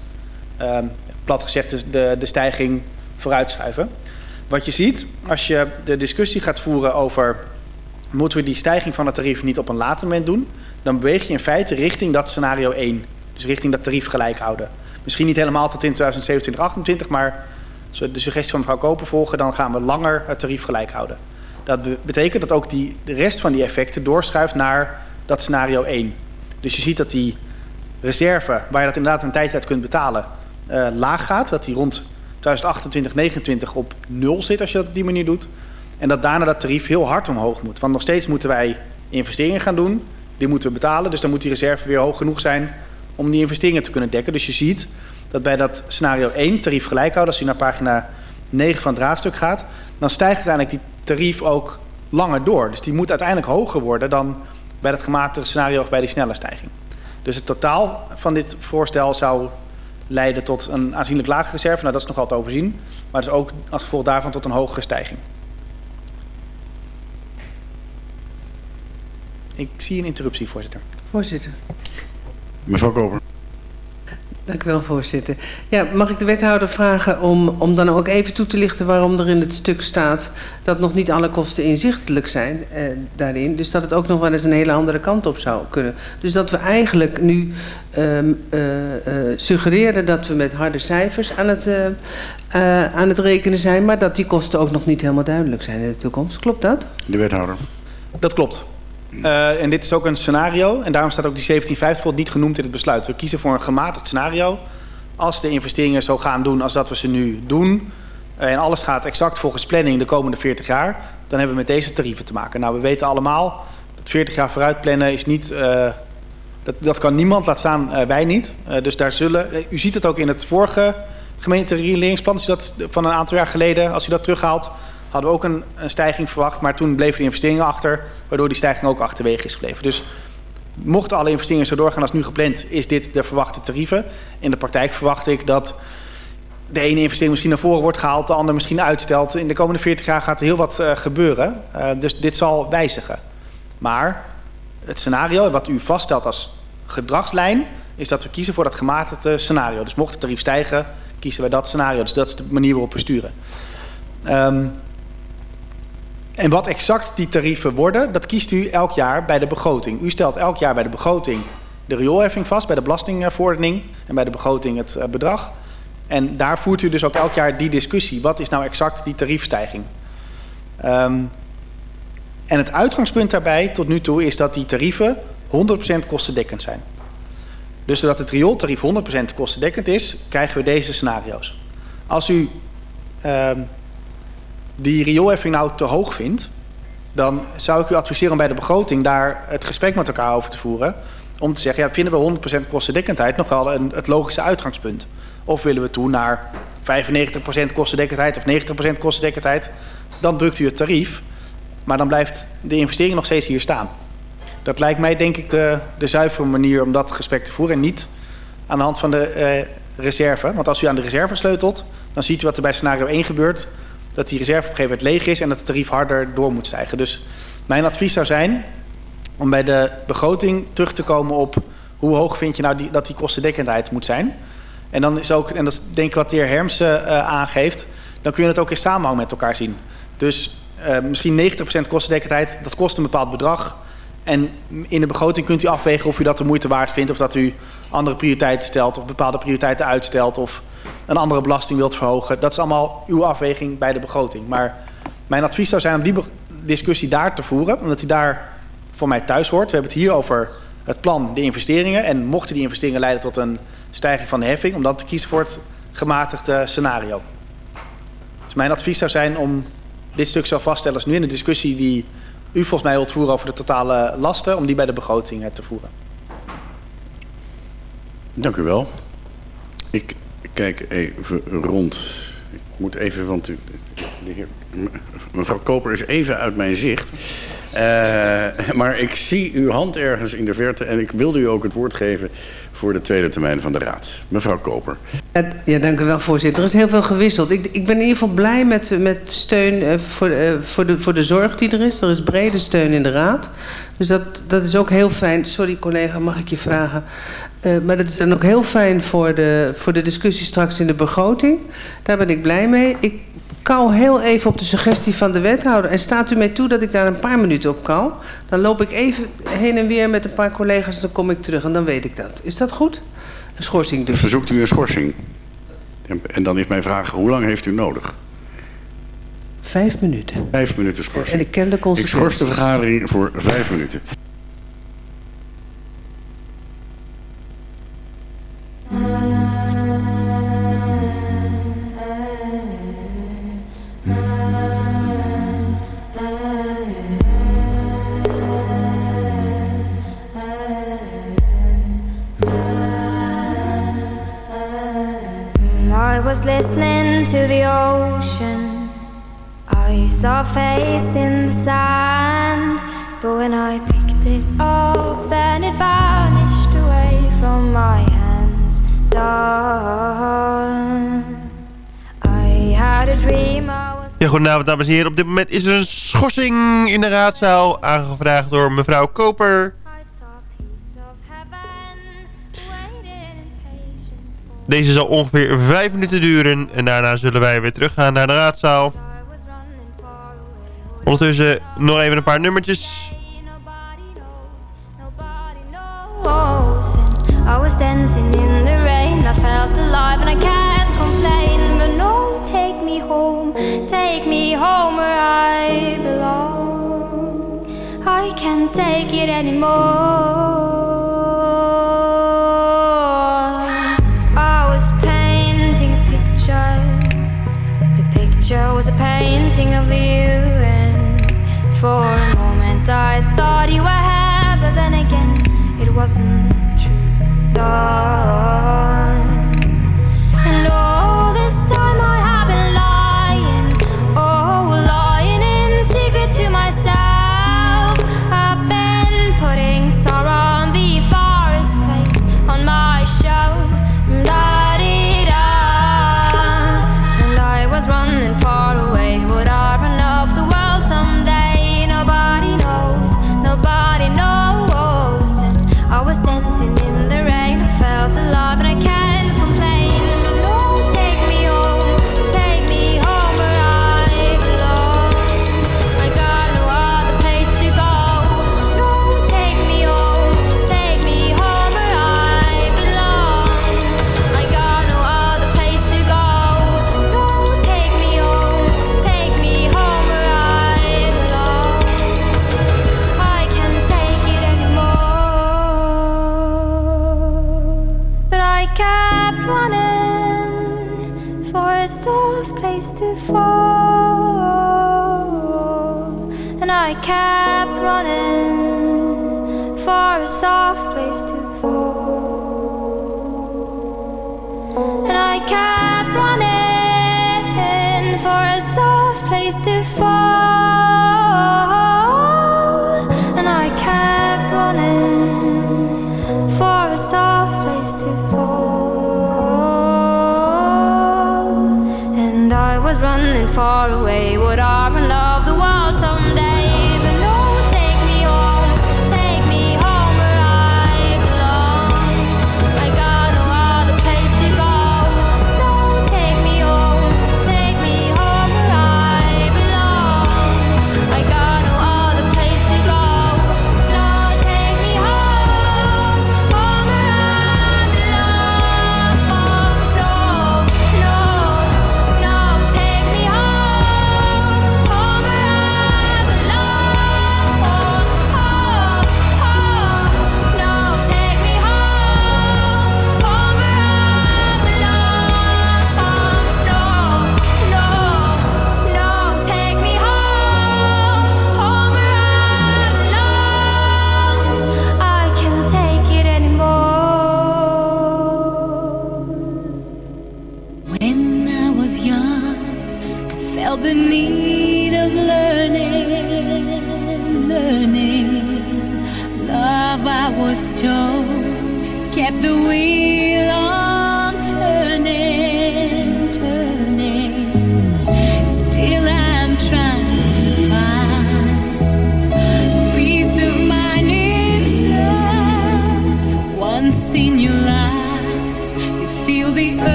um, plat gezegd, de, de stijging vooruitschuiven. Wat je ziet, als je de discussie gaat voeren over... moeten we die stijging van het tarief niet op een later moment doen... dan beweeg je in feite richting dat scenario 1. Dus richting dat tarief gelijk houden. Misschien niet helemaal tot in 2027, 2028, maar als we de suggestie van mevrouw Koper volgen... dan gaan we langer het tarief gelijk houden. Dat betekent dat ook die, de rest van die effecten doorschuift naar dat scenario 1. Dus je ziet dat die reserve, waar je dat inderdaad een tijdje uit kunt betalen, uh, laag gaat. Dat die rond 2028, 2029 op nul zit als je dat op die manier doet. En dat daarna dat tarief heel hard omhoog moet. Want nog steeds moeten wij investeringen gaan doen. Die moeten we betalen. Dus dan moet die reserve weer hoog genoeg zijn om die investeringen te kunnen dekken. Dus je ziet dat bij dat scenario 1, tarief gelijk houden, als je naar pagina 9 van het raadstuk gaat, dan stijgt uiteindelijk die tarief ook langer door. Dus die moet uiteindelijk hoger worden dan bij dat gematigde scenario of bij die snelle stijging. Dus het totaal van dit voorstel zou leiden tot een aanzienlijk lage reserve. Nou, dat is nogal te overzien. Maar dus ook als gevolg daarvan tot een hogere stijging. Ik zie een interruptie, voorzitter. Voorzitter. Mevrouw Koper. Dank u wel, voorzitter. Ja, mag ik de wethouder vragen om, om dan ook even toe te lichten waarom er in het stuk staat dat nog niet alle kosten inzichtelijk zijn eh, daarin. Dus dat het ook nog wel eens een hele andere kant op zou kunnen. Dus dat we eigenlijk nu uh, uh, suggereren dat we met harde cijfers aan het, uh, aan het rekenen zijn, maar dat die kosten ook nog niet helemaal duidelijk zijn in de toekomst. Klopt dat? De wethouder. Dat klopt. Uh, en dit is ook een scenario. En daarom staat ook die 1750 niet genoemd in het besluit. We kiezen voor een gematigd scenario. Als de investeringen zo gaan doen als dat we ze nu doen... Uh, en alles gaat exact volgens planning de komende 40 jaar... dan hebben we met deze tarieven te maken. Nou, we weten allemaal dat 40 jaar vooruit plannen is niet... Uh, dat, dat kan niemand, laat staan wij niet. dus daar zullen... U ziet het ook in het vorige gemeenterigeringsplan... dat van een aantal jaar geleden, als u dat terughaalt hadden we ook een, een, stijging verwacht. Maar toen bleven de investeringen achter, waardoor die stijging ook achterwege is gebleven. Dus mochten alle investeringen zo doorgaan als nu gepland, is dit de verwachte tarieven. In de praktijk verwacht ik dat de ene investering misschien naar voren wordt gehaald, de andere misschien uitstelt. In de komende 40 jaar gaat er heel wat uh, gebeuren. Uh, dus dit zal wijzigen. Maar het scenario wat u vaststelt als gedragslijn, is dat we kiezen voor dat gematigde scenario. Dus mocht het tarief stijgen, kiezen wij dat scenario. Dus dat is de manier waarop we sturen. Um, en wat exact die tarieven worden, dat kiest u elk jaar bij de begroting. U stelt elk jaar bij de begroting de rioolheffing vast, bij de belastingverordening en bij de begroting het eh, bedrag. En daar voert u dus ook elk jaar die discussie. Wat is nou exact die tariefstijging? Um, en het uitgangspunt daarbij tot nu toe is dat die tarieven 100% kostendekkend zijn. Dus doordat het riooltarief 100% kostendekkend is, krijgen we deze scenario's. Als u um, die rioolheffing nou te hoog vindt, dan zou ik u adviseren om bij de begroting daar het gesprek met elkaar over te voeren. Om te zeggen, ja, vinden we 100% kostendekkendheid nog wel een, het logische uitgangspunt? Of willen we toe naar 95% kostendekkendheid of 90% kostendekkendheid? Dan drukt u het tarief, maar dan blijft de investering nog steeds hier staan. Dat lijkt mij denk ik de, de zuivere manier om dat gesprek te voeren. En niet aan de hand van de eh, reserve. Want als u aan de reserve sleutelt, dan ziet u wat er bij scenario 1 gebeurt dat die reserve op een gegeven moment leeg is en dat het tarief harder door moet stijgen. Dus mijn advies zou zijn om bij de begroting terug te komen op hoe hoog vind je nou die, dat die kostendekkendheid moet zijn. En dan is ook, en dat is denk ik wat de heer Hermsen uh, aangeeft, dan kun je het ook in samenhang met elkaar zien. Dus uh, misschien 90% kostendekkendheid, dat kost een bepaald bedrag. En in de begroting kunt u afwegen of u dat de moeite waard vindt of dat u andere prioriteiten stelt of bepaalde prioriteiten uitstelt of een andere belasting wilt verhogen. Dat is allemaal uw afweging bij de begroting. Maar mijn advies zou zijn om die discussie daar te voeren, omdat die daar voor mij thuis hoort. We hebben het hier over het plan, de investeringen. En mochten die investeringen leiden tot een stijging van de heffing, om dan te kiezen voor het gematigde scenario. Dus mijn advies zou zijn om dit stuk zo vaststellen als nu in de discussie die u volgens mij wilt voeren over de totale lasten, om die bij de begroting te voeren. Dank u wel. Ik kijk even rond. Ik moet even, want de heer, mevrouw Koper is even uit mijn zicht. Uh, maar ik zie uw hand ergens in de verte en ik wilde u ook het woord geven voor de tweede termijn van de Raad. Mevrouw Koper. Ja, dank u wel, voorzitter. Er is heel veel gewisseld. Ik, ik ben in ieder geval blij met, met steun uh, voor, uh, voor, de, voor de zorg die er is. Er is brede steun in de Raad. Dus dat, dat is ook heel fijn. Sorry collega, mag ik je vragen? Maar dat is dan ook heel fijn voor de, voor de discussie straks in de begroting. Daar ben ik blij mee. Ik kou heel even op de suggestie van de wethouder. En staat u mij toe dat ik daar een paar minuten op kou? Dan loop ik even heen en weer met een paar collega's en dan kom ik terug en dan weet ik dat. Is dat goed? Een schorsing dus. Verzoekt u een schorsing? En dan is mijn vraag, hoe lang heeft u nodig? Vijf minuten. Vijf minuten schorsing. En ik ken de consequenties. Ik schors de vergadering voor vijf minuten. Into the ocean. I saw a face in the sand, but when I picked it up, then it vanished away from my hands. Done. I had a dream. I was Ja, goedenavond. Op dit moment is er een schorsing in de raadzaal. Aangevraagd door mevrouw Koper. Deze zal ongeveer vijf minuten duren. En daarna zullen wij weer teruggaan naar de raadzaal. Ondertussen nog even een paar nummertjes. I was dancing in the rain. I felt alive and I can't complain. But no, take me home, take me home where I belong. I can't take it anymore. You, for a moment I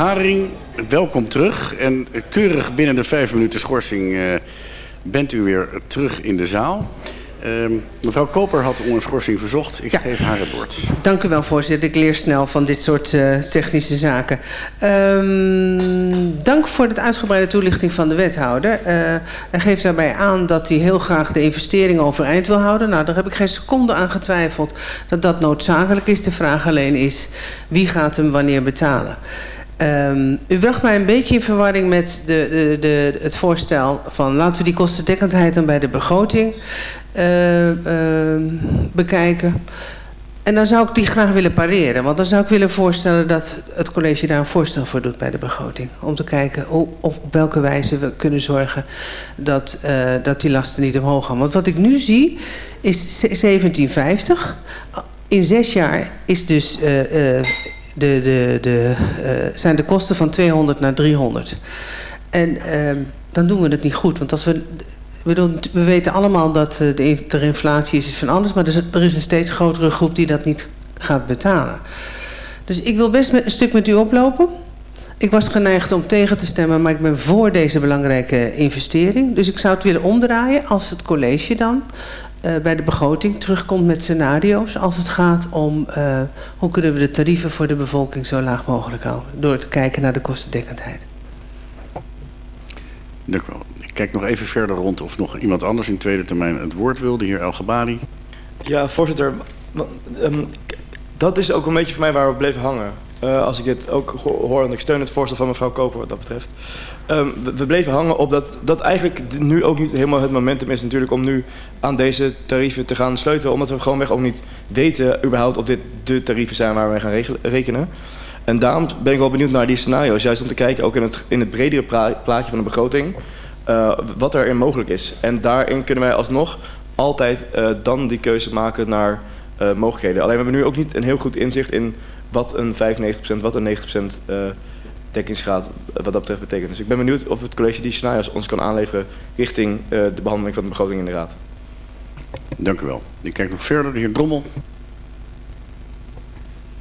vergadering. Welkom terug. En keurig binnen de vijf minuten schorsing eh, bent u weer terug in de zaal. Ehm, mevrouw Koper had om een schorsing verzocht. Ik geef haar het woord. Dank u wel, voorzitter. Ik leer snel van dit soort eh, technische zaken. Ehm, dank voor de uitgebreide toelichting van de wethouder. Eh, hij geeft daarbij aan dat hij heel graag de investeringen overeind wil houden. Nou, daar heb ik geen seconde aan getwijfeld dat dat noodzakelijk is. De vraag alleen is, wie gaat hem wanneer betalen? Ehm, u bracht mij een beetje in verwarring met de, de, de, het voorstel van laten we die kostendekkendheid dan bij de begroting ehm, bekijken. En dan zou ik die graag willen pareren. Want dan zou ik willen voorstellen dat het college daar een voorstel voor doet bij de begroting. Om te kijken of op welke wijze we kunnen zorgen dat, eh, dat die lasten niet omhoog gaan. Want wat ik nu zie is 1750. In zes jaar is dus, eh, de, de, de, eh, zijn de kosten van 200 naar 300. En ehm, dan doen we het niet goed. Want als we we, doen, we weten allemaal dat eh, de, er inflatie is, is van alles, maar er is, een steeds grotere groep die dat niet gaat betalen. Dus ik wil best een stuk met u oplopen. Ik was geneigd om tegen te stemmen, maar ik ben voor deze belangrijke investering. Dus ik zou het willen omdraaien als het college dan eh, bij de begroting terugkomt met scenario's. Als het gaat om eh, hoe kunnen we de tarieven voor de bevolking zo laag mogelijk houden. Door te kijken naar de kostendekkendheid. Dank u wel. Ik kijk nog even verder rond of nog iemand anders in tweede termijn het woord wil. De heer El Gabari. Ja, voorzitter. ehm, dat is ook een beetje voor mij waar we bleven hangen. Eh, als ik dit ook ho- hoor, en ik steun het voorstel van mevrouw Koper wat dat betreft. Ehm, we, bleven hangen op dat, dat eigenlijk nu ook niet helemaal het momentum is natuurlijk om nu aan deze tarieven te gaan sleutelen. Omdat we gewoonweg ook niet weten überhaupt of dit de tarieven zijn waar we gaan rekenen. En daarom ben ik wel benieuwd naar die scenario's. Juist om te kijken, ook in het, in het bredere plaatje van de begroting, eh, wat erin mogelijk is. En daarin kunnen wij alsnog altijd eh, dan die keuze maken naar eh, mogelijkheden. Alleen we hebben nu ook niet een heel goed inzicht in wat een 95%, wat een 90% eh dekkingsgraad wat dat betreft betekent. Dus ik ben benieuwd of het college die scenario's ons kan aanleveren richting eh, de behandeling van de begroting in de raad. Dank u wel. Ik kijk nog verder. De heer Drommel.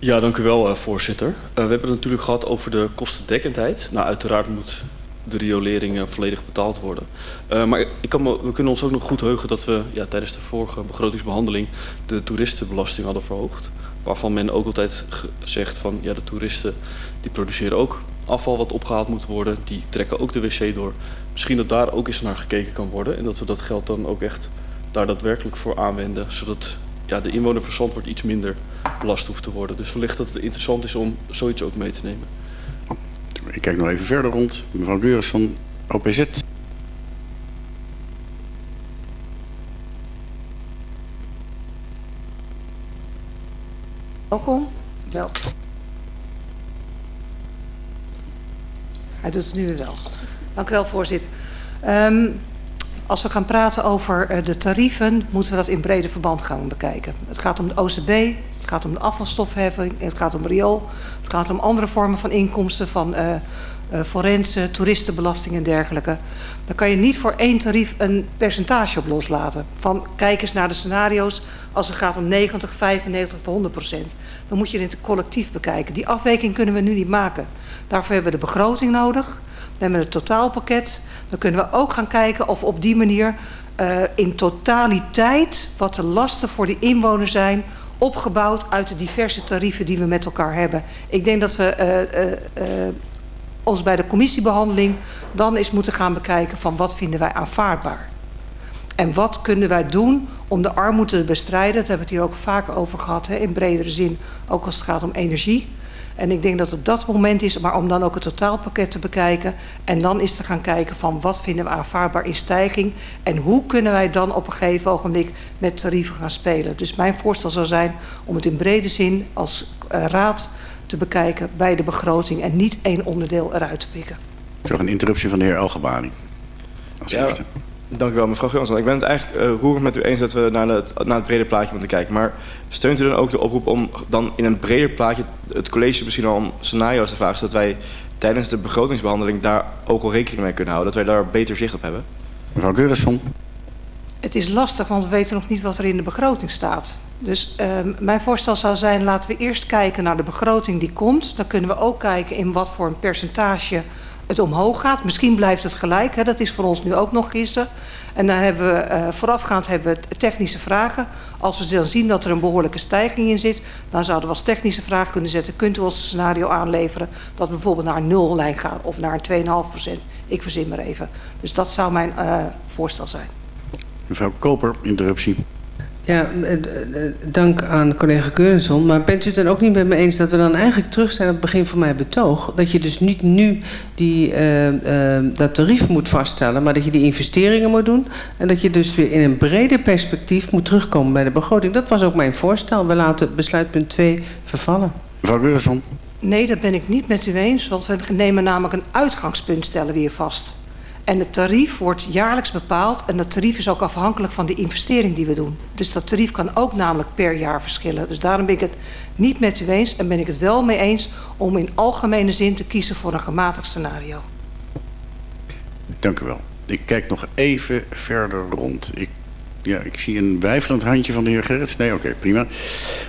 Ja, dank u wel, eh, voorzitter. Eh, we hebben het natuurlijk gehad over de kostendekkendheid. Nou, uiteraard moet de riolering volledig betaald worden. Eh, maar ik kan me, we kunnen ons ook nog goed heugen dat we ja, tijdens de vorige begrotingsbehandeling de toeristenbelasting hadden verhoogd. Waarvan men ook altijd zegt van ja, de toeristen die produceren ook afval wat opgehaald moet worden. Die trekken ook de wc door. Misschien dat daar ook eens naar gekeken kan worden. En dat we dat geld dan ook echt daar daadwerkelijk voor aanwenden. Zodat ja, de inwoner van Zandvoort iets minder belast hoeft te worden. Dus wellicht dat het interessant is om zoiets ook mee te nemen. Ik kijk nog even verder rond. Mevrouw Geuris van OPZ. Welkom. Wel. Hij doet het nu wel. Dank u wel, voorzitter. Ehm, als we gaan praten over eh, de tarieven, moeten we dat in breder verband gaan bekijken. Het gaat om de OCB, het gaat om de afvalstofheffing, het gaat om riool, het gaat om andere vormen van inkomsten, van eh, forensen, toeristenbelasting en dergelijke. Dan kan je niet voor één tarief een percentage op loslaten. Van kijk eens naar de scenario's als het gaat om 90, 95 of 100 procent. Dan moet je het collectief bekijken. Die afwijking kunnen we nu niet maken. Daarvoor hebben we de begroting nodig. Dan hebben we het totaalpakket. Dan kunnen we ook gaan kijken of op die manier uh, in totaliteit wat de lasten voor de inwoner zijn opgebouwd uit de diverse tarieven die we met elkaar hebben. Ik denk dat we uh, uh, ons bij de commissiebehandeling dan eens moeten gaan bekijken van wat vinden wij aanvaardbaar. En wat kunnen wij doen om de armoede te bestrijden? Dat hebben we het hier ook vaak over gehad, hè, in bredere zin, ook als het gaat om energie. En ik denk dat het dat moment is, maar om dan ook het totaalpakket te bekijken. En dan is te gaan kijken van wat vinden we aanvaardbaar in stijging. En hoe kunnen wij dan op een gegeven ogenblik met tarieven gaan spelen. Dus mijn voorstel zou zijn om het in brede zin als uh, raad te bekijken bij de begroting. En niet één onderdeel eruit te pikken. Ik zag een interruptie van de heer Elgebani. Als ja, eerste. Dank u wel, mevrouw Gulsson. Ik ben het eigenlijk uh, roerend met u eens dat we naar het, naar het brede plaatje moeten kijken. Maar steunt u dan ook de oproep om dan in een breder plaatje het college misschien al om scenario's te vragen, zodat wij tijdens de begrotingsbehandeling daar ook al rekening mee kunnen houden, dat wij daar beter zicht op hebben? Mevrouw Geurisson. Het is lastig, want we weten nog niet wat er in de begroting staat. Dus uh, mijn voorstel zou zijn, laten we eerst kijken naar de begroting die komt. Dan kunnen we ook kijken in wat voor een percentage het omhoog gaat. Misschien blijft het gelijk, hè? dat is voor ons nu ook nog gissen. En dan hebben we uh, voorafgaand hebben we technische vragen. Als we dan zien dat er een behoorlijke stijging in zit, dan zouden we als technische vraag kunnen zetten: kunt u ons een scenario aanleveren dat we bijvoorbeeld naar een nullijn gaan of naar een 2,5% Ik verzin maar even. Dus dat zou mijn uh, voorstel zijn. Mevrouw Koper, interruptie. Ja, eh, eh, dank aan collega Keurenson. Maar bent u het dan ook niet met me eens dat we dan eigenlijk terug zijn aan het begin van mijn betoog? Dat je dus niet nu die, eh, dat tarief moet vaststellen, maar dat je die investeringen moet doen. En dat je dus weer in een breder perspectief moet terugkomen bij de begroting. Dat was ook mijn voorstel. We laten besluitpunt 2 vervallen. Mevrouw Geurson. Nee, dat ben ik niet met u eens, want we nemen namelijk een uitgangspunt stellen weer vast. En het tarief wordt jaarlijks bepaald en dat tarief is ook afhankelijk van de investering die we doen. Dus dat tarief kan ook namelijk per jaar verschillen. Dus daarom ben ik het niet met u eens en ben ik het wel mee eens om in algemene zin te kiezen voor een gematigd scenario. Dank u wel. Ik kijk nog even verder rond. Ik, ja, ik zie een weifelend handje van de heer Gerrits. Nee, oké, prima.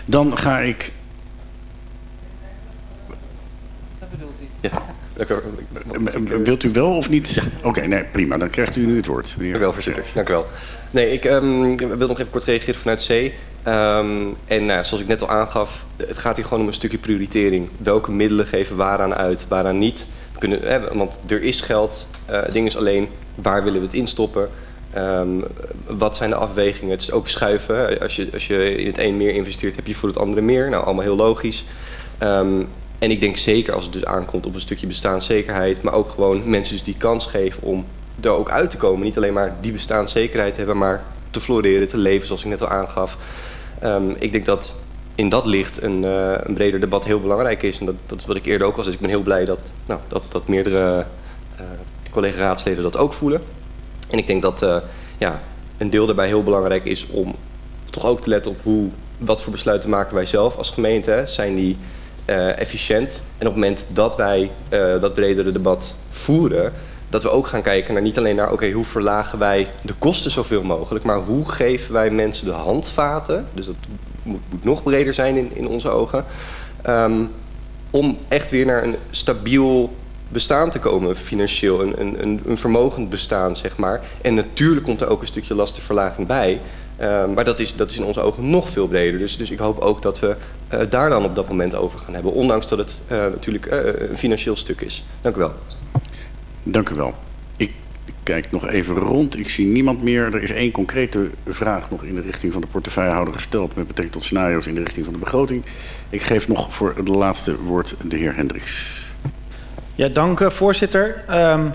Dan ga ik... Eh, Wilt u wel of niet? Oké, nee, prima. Dan krijgt u nu het woord. meneer Dank u wel, voorzitter. Dank u wel. Nee, ik ehm, wil nog even kort reageren vanuit C. Ehm, en nou, zoals ik net al aangaf, het gaat hier gewoon om een stukje prioritering. Welke middelen geven waaraan uit, waaraan niet. We kunnen, hè, want er is geld. Eh, het ding is alleen, waar willen we het instoppen? Ehm, wat zijn de afwegingen? Het is ook schuiven. Als je, als je in het een meer investeert, heb je voor het andere meer. Nou, allemaal heel logisch. Ehm, en ik denk zeker als het dus aankomt op een stukje bestaanszekerheid... maar ook gewoon mensen dus die kans geven om er ook uit te komen. Niet alleen maar die bestaanszekerheid hebben, maar te floreren, te leven zoals ik net al aangaf. Ehm, ik denk dat in dat licht een, eh, een breder debat heel belangrijk is. En dat, dat is wat ik eerder ook al zei. Ik ben heel blij dat, nou, dat, dat meerdere eh collega-raadsleden dat ook voelen. En ik denk dat eh, ja, een deel daarbij heel belangrijk is om toch ook te letten op hoe, wat voor besluiten maken wij zelf als gemeente. Zijn die eh, efficiënt? En op het moment dat wij eh, dat bredere debat voeren, dat we ook gaan kijken naar niet alleen naar oké, hoe verlagen wij de kosten zoveel mogelijk, maar hoe geven wij mensen de handvaten, dus dat moet, moet nog breder zijn in, in onze ogen, ehm, om echt weer naar een stabiel bestaan te komen financieel, een, een, een vermogend bestaan, zeg maar. En natuurlijk komt er ook een stukje lastenverlaging bij. Ehm, maar dat is, dat is in onze ogen nog veel breder. Dus, dus ik hoop ook dat we eh, daar dan op dat moment over gaan hebben. Ondanks dat het eh, natuurlijk eh, een financieel stuk is. Dank u wel. Dank u wel. Ik kijk nog even rond. Ik zie niemand meer. Er is één concrete vraag nog in de richting van de portefeuillehouder gesteld... met betrekking tot scenario's in de richting van de begroting. Ik geef nog voor het laatste woord de heer Hendricks. Ja, dank eh, voorzitter. Ehm,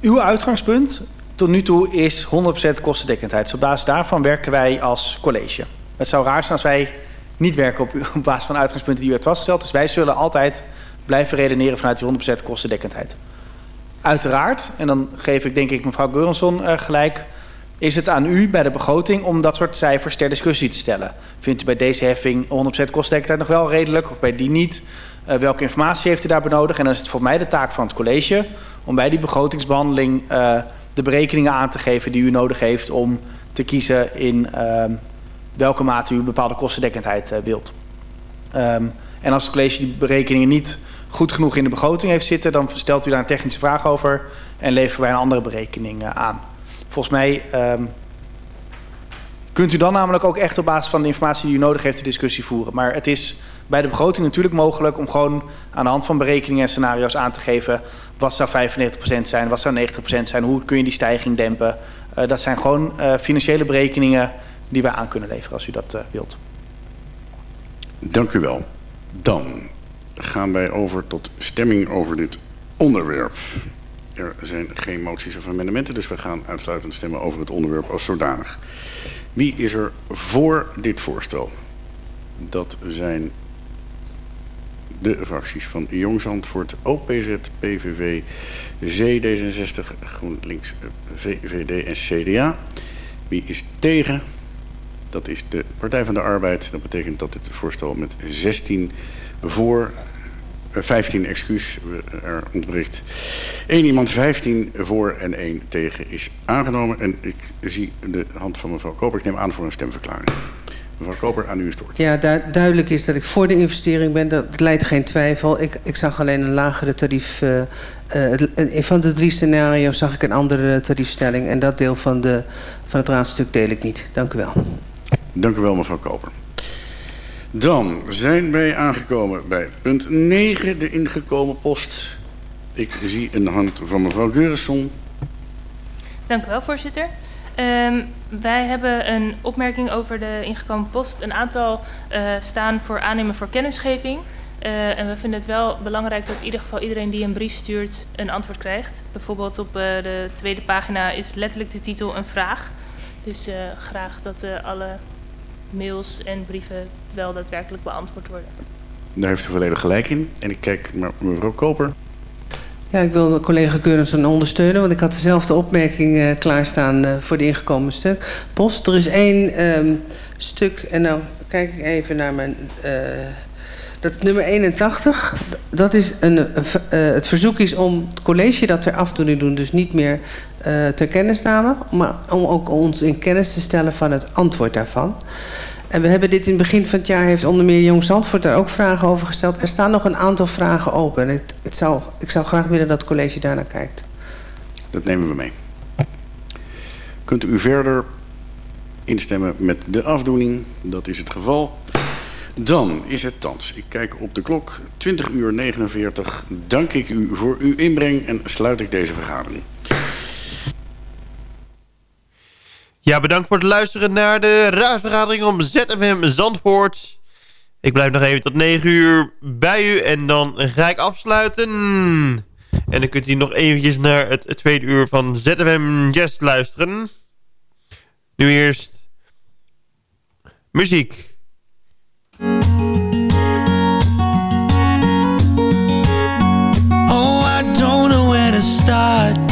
uw uitgangspunt tot nu toe is 100% kostendekkendheid. Dus op basis daarvan werken wij als college. Het zou raar zijn als wij niet werken op, op basis van uitgangspunten die u heeft vastgesteld. Dus wij zullen altijd blijven redeneren vanuit die 100% kostendekkendheid. Uiteraard, en dan geef ik denk ik mevrouw Geurenson uh, gelijk... is het aan u bij de begroting om dat soort cijfers ter discussie te stellen. Vindt u bij deze heffing 100% kostendekkendheid nog wel redelijk of bij die niet... Uh, welke informatie heeft u daarbij nodig? En dan is het voor mij de taak van het college om bij die begrotingsbehandeling uh, de berekeningen aan te geven die u nodig heeft om te kiezen in uh, welke mate u bepaalde kostendekkendheid uh, wilt. Um, en als het college die berekeningen niet goed genoeg in de begroting heeft zitten, dan stelt u daar een technische vraag over en leveren wij een andere berekening uh, aan. Volgens mij um, kunt u dan namelijk ook echt op basis van de informatie die u nodig heeft de discussie voeren. Maar het is bij de begroting natuurlijk mogelijk om gewoon aan de hand van berekeningen en scenario's aan te geven wat zou 95% zijn, wat zou 90% zijn, hoe kun je die stijging dempen. Uh, dat zijn gewoon uh, financiële berekeningen die wij aan kunnen leveren als u dat uh, wilt. Dank u wel. Dan gaan wij over tot stemming over dit onderwerp. Er zijn geen moties of amendementen, dus we gaan uitsluitend stemmen over het onderwerp als zodanig. Wie is er voor dit voorstel? Dat zijn de fracties van Jong Zandvoort, OPZ, PVV, Z66, GroenLinks, VVD en CDA. Wie is tegen? Dat is de Partij van de Arbeid. Dat betekent dat dit voorstel met 16 voor, uh, 15 excuus, er ontbreekt één iemand, 15 voor en 1 tegen is aangenomen. En ik zie de hand van mevrouw Koper. Ik neem aan voor een stemverklaring. Mevrouw Koper, aan u is het woord. Ja, du duidelijk is dat ik voor de investering ben. Dat leidt geen twijfel. Ik, ik zag alleen een lagere tarief. Uh, uh, van de drie scenario's zag ik een andere tariefstelling. En dat deel van, de, van het raadstuk deel ik niet. Dank u wel. Dank u wel, mevrouw Koper. Dan zijn wij aangekomen bij punt 9, de ingekomen post. Ik zie een hand van mevrouw Geurisson. Dank u wel, voorzitter. Ehm, wij hebben een opmerking over de ingekomen post. Een aantal eh, staan voor aannemen voor kennisgeving. Eh, en we vinden het wel belangrijk dat in ieder geval iedereen die een brief stuurt een antwoord krijgt. Bijvoorbeeld op eh, de tweede pagina is letterlijk de titel een vraag. Dus graag dat alle mails en brieven wel daadwerkelijk beantwoord worden. Daar heeft u volledig gelijk in. En ik kijk naar mevrouw Koper. Ja, ik wil collega Keurensen ondersteunen, want ik had dezelfde opmerking eh, klaarstaan eh, voor de ingekomen stuk. Post, er is één ehm, stuk, en nou kijk ik even naar mijn... eh, dat nummer 81, dat is een, het verzoek is om het college dat ter afdoening doen, dus niet meer ter kennisname, maar om ook ons in kennis te stellen van het antwoord daarvan. En we hebben dit in het begin van het jaar, heeft onder meer Jong Zandvoort daar ook vragen over gesteld. Er staan nog een aantal vragen open. En het, het zou, ik zou graag willen dat het college daarnaar kijkt. Dat nemen we mee. Kunt u verder instemmen met de afdoening? Dat is het geval. Dan is het thans. Ik kijk op de klok. 20 uur 49. Dank ik u voor uw inbreng en sluit ik deze vergadering. Ja, bedankt voor het luisteren naar de raadsvergadering om ZFM Zandvoort. Ik blijf nog even tot 9 uur bij u en dan ga ik afsluiten. En dan kunt u nog eventjes naar het, tweede uur van ZFM Jazz luisteren. Nu eerst muziek. Oh, I don't know where to start.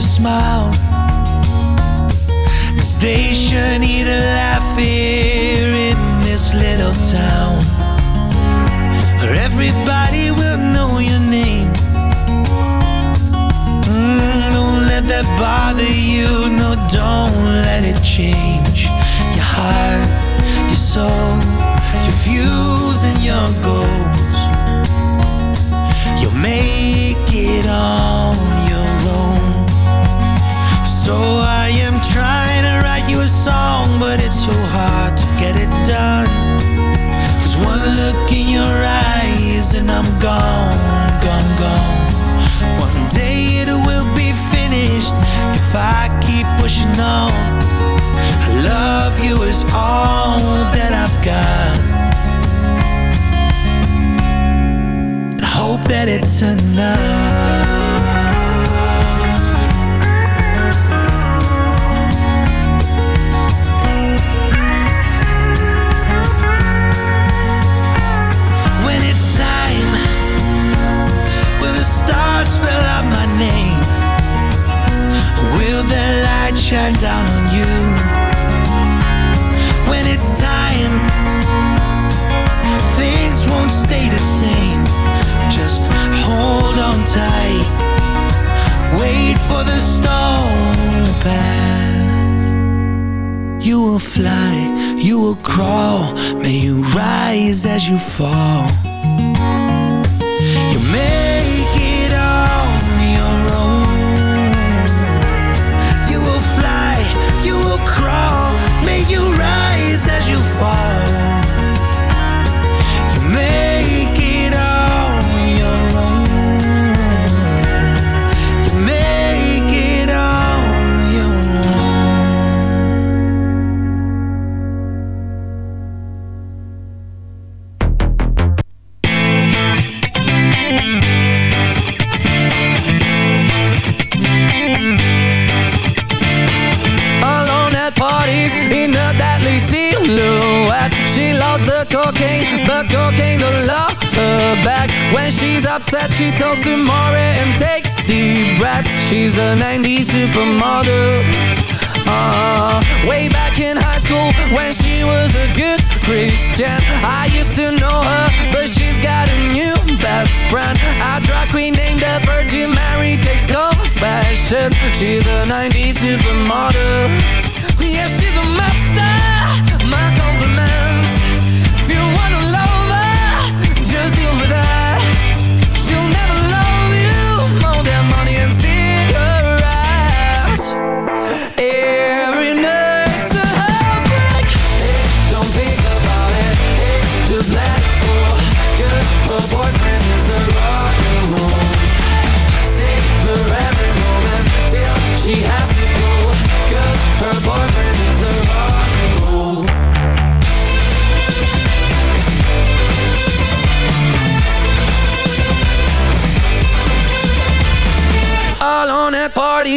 with smile. Cause they sure need a laugh here in this little town. Where everybody will know your name. Mm, don't let that bother you. No, don't let it change your heart, your soul, your views and your goals. You'll make it own. So I am trying to write you a song, but it's so hard to get it done. Cause one look in your eyes and I'm gone, gone, gone. One day it will be finished if I keep pushing on. I love you is all that I've got. I hope that it's enough. For the storm to pass. You will fly, you will crawl. May you rise as you fall. You make it on your own. You will fly, you will crawl. May you rise as you fall. upset, she talks to Maury and takes deep breaths. She's a 90s supermodel. Uh, Way back in high school when she was a good Christian. I used to know her, but she's got a new best friend. A drag queen named the Virgin Mary takes confessions. She's a 90s supermodel. Yeah, she's a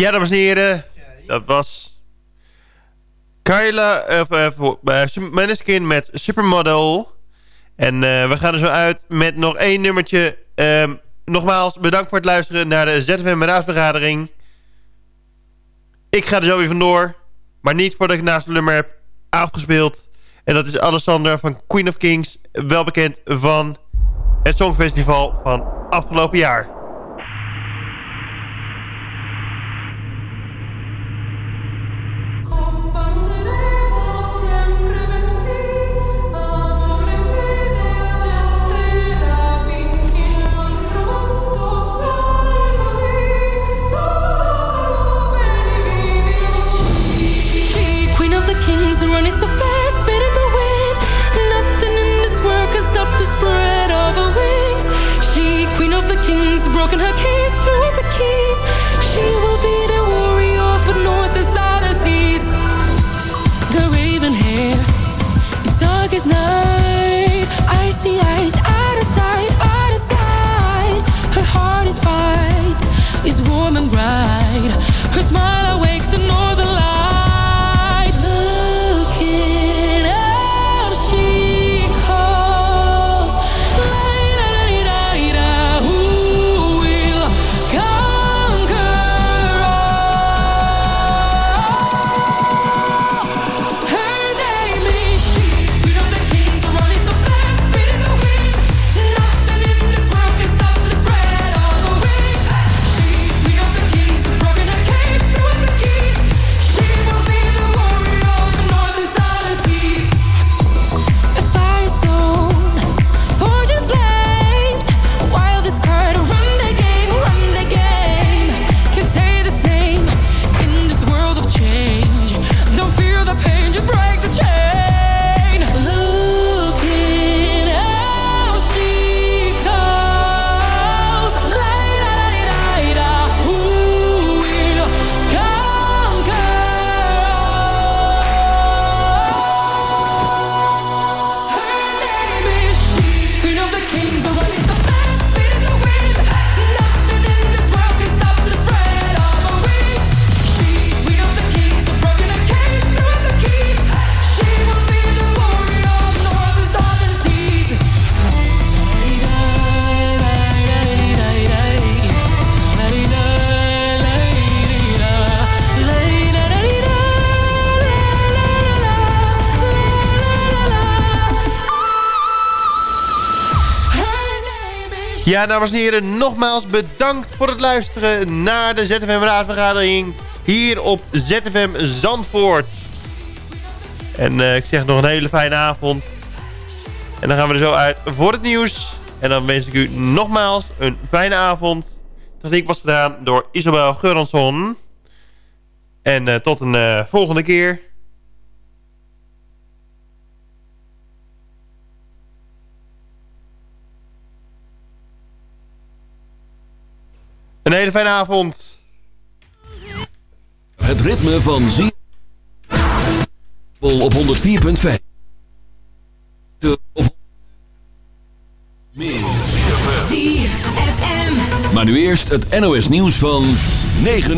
Ja, dames en heren. Dat was... Kyla, eh, of, uh, eh, eh, Maneskin met Supermodel. En we gaan er zo uit met nog één nummertje. Ehm, nogmaals, bedankt voor het luisteren naar de ZFM Raadsvergadering. Ik ga er zo weer vandoor. Maar niet voordat ik naast het nummer heb afgespeeld. En dat is Alessandra van Queen of Kings. Wel bekend van het Songfestival van afgelopen jaar. Dames en heren, nogmaals bedankt voor het luisteren naar de ZFM Raadsvergadering hier op ZFM Zandvoort. En eh, ik zeg nog een hele fijne avond. En dan gaan we er zo uit voor het nieuws. En dan wens ik u nogmaals een fijne avond. Techniek was gedaan door Isabel Geuronsson. En eh, tot een eh, volgende keer. Een hele fijne avond. Het ritme van Zie op 104.5. De op meer. Maar nu eerst het NOS nieuws van 9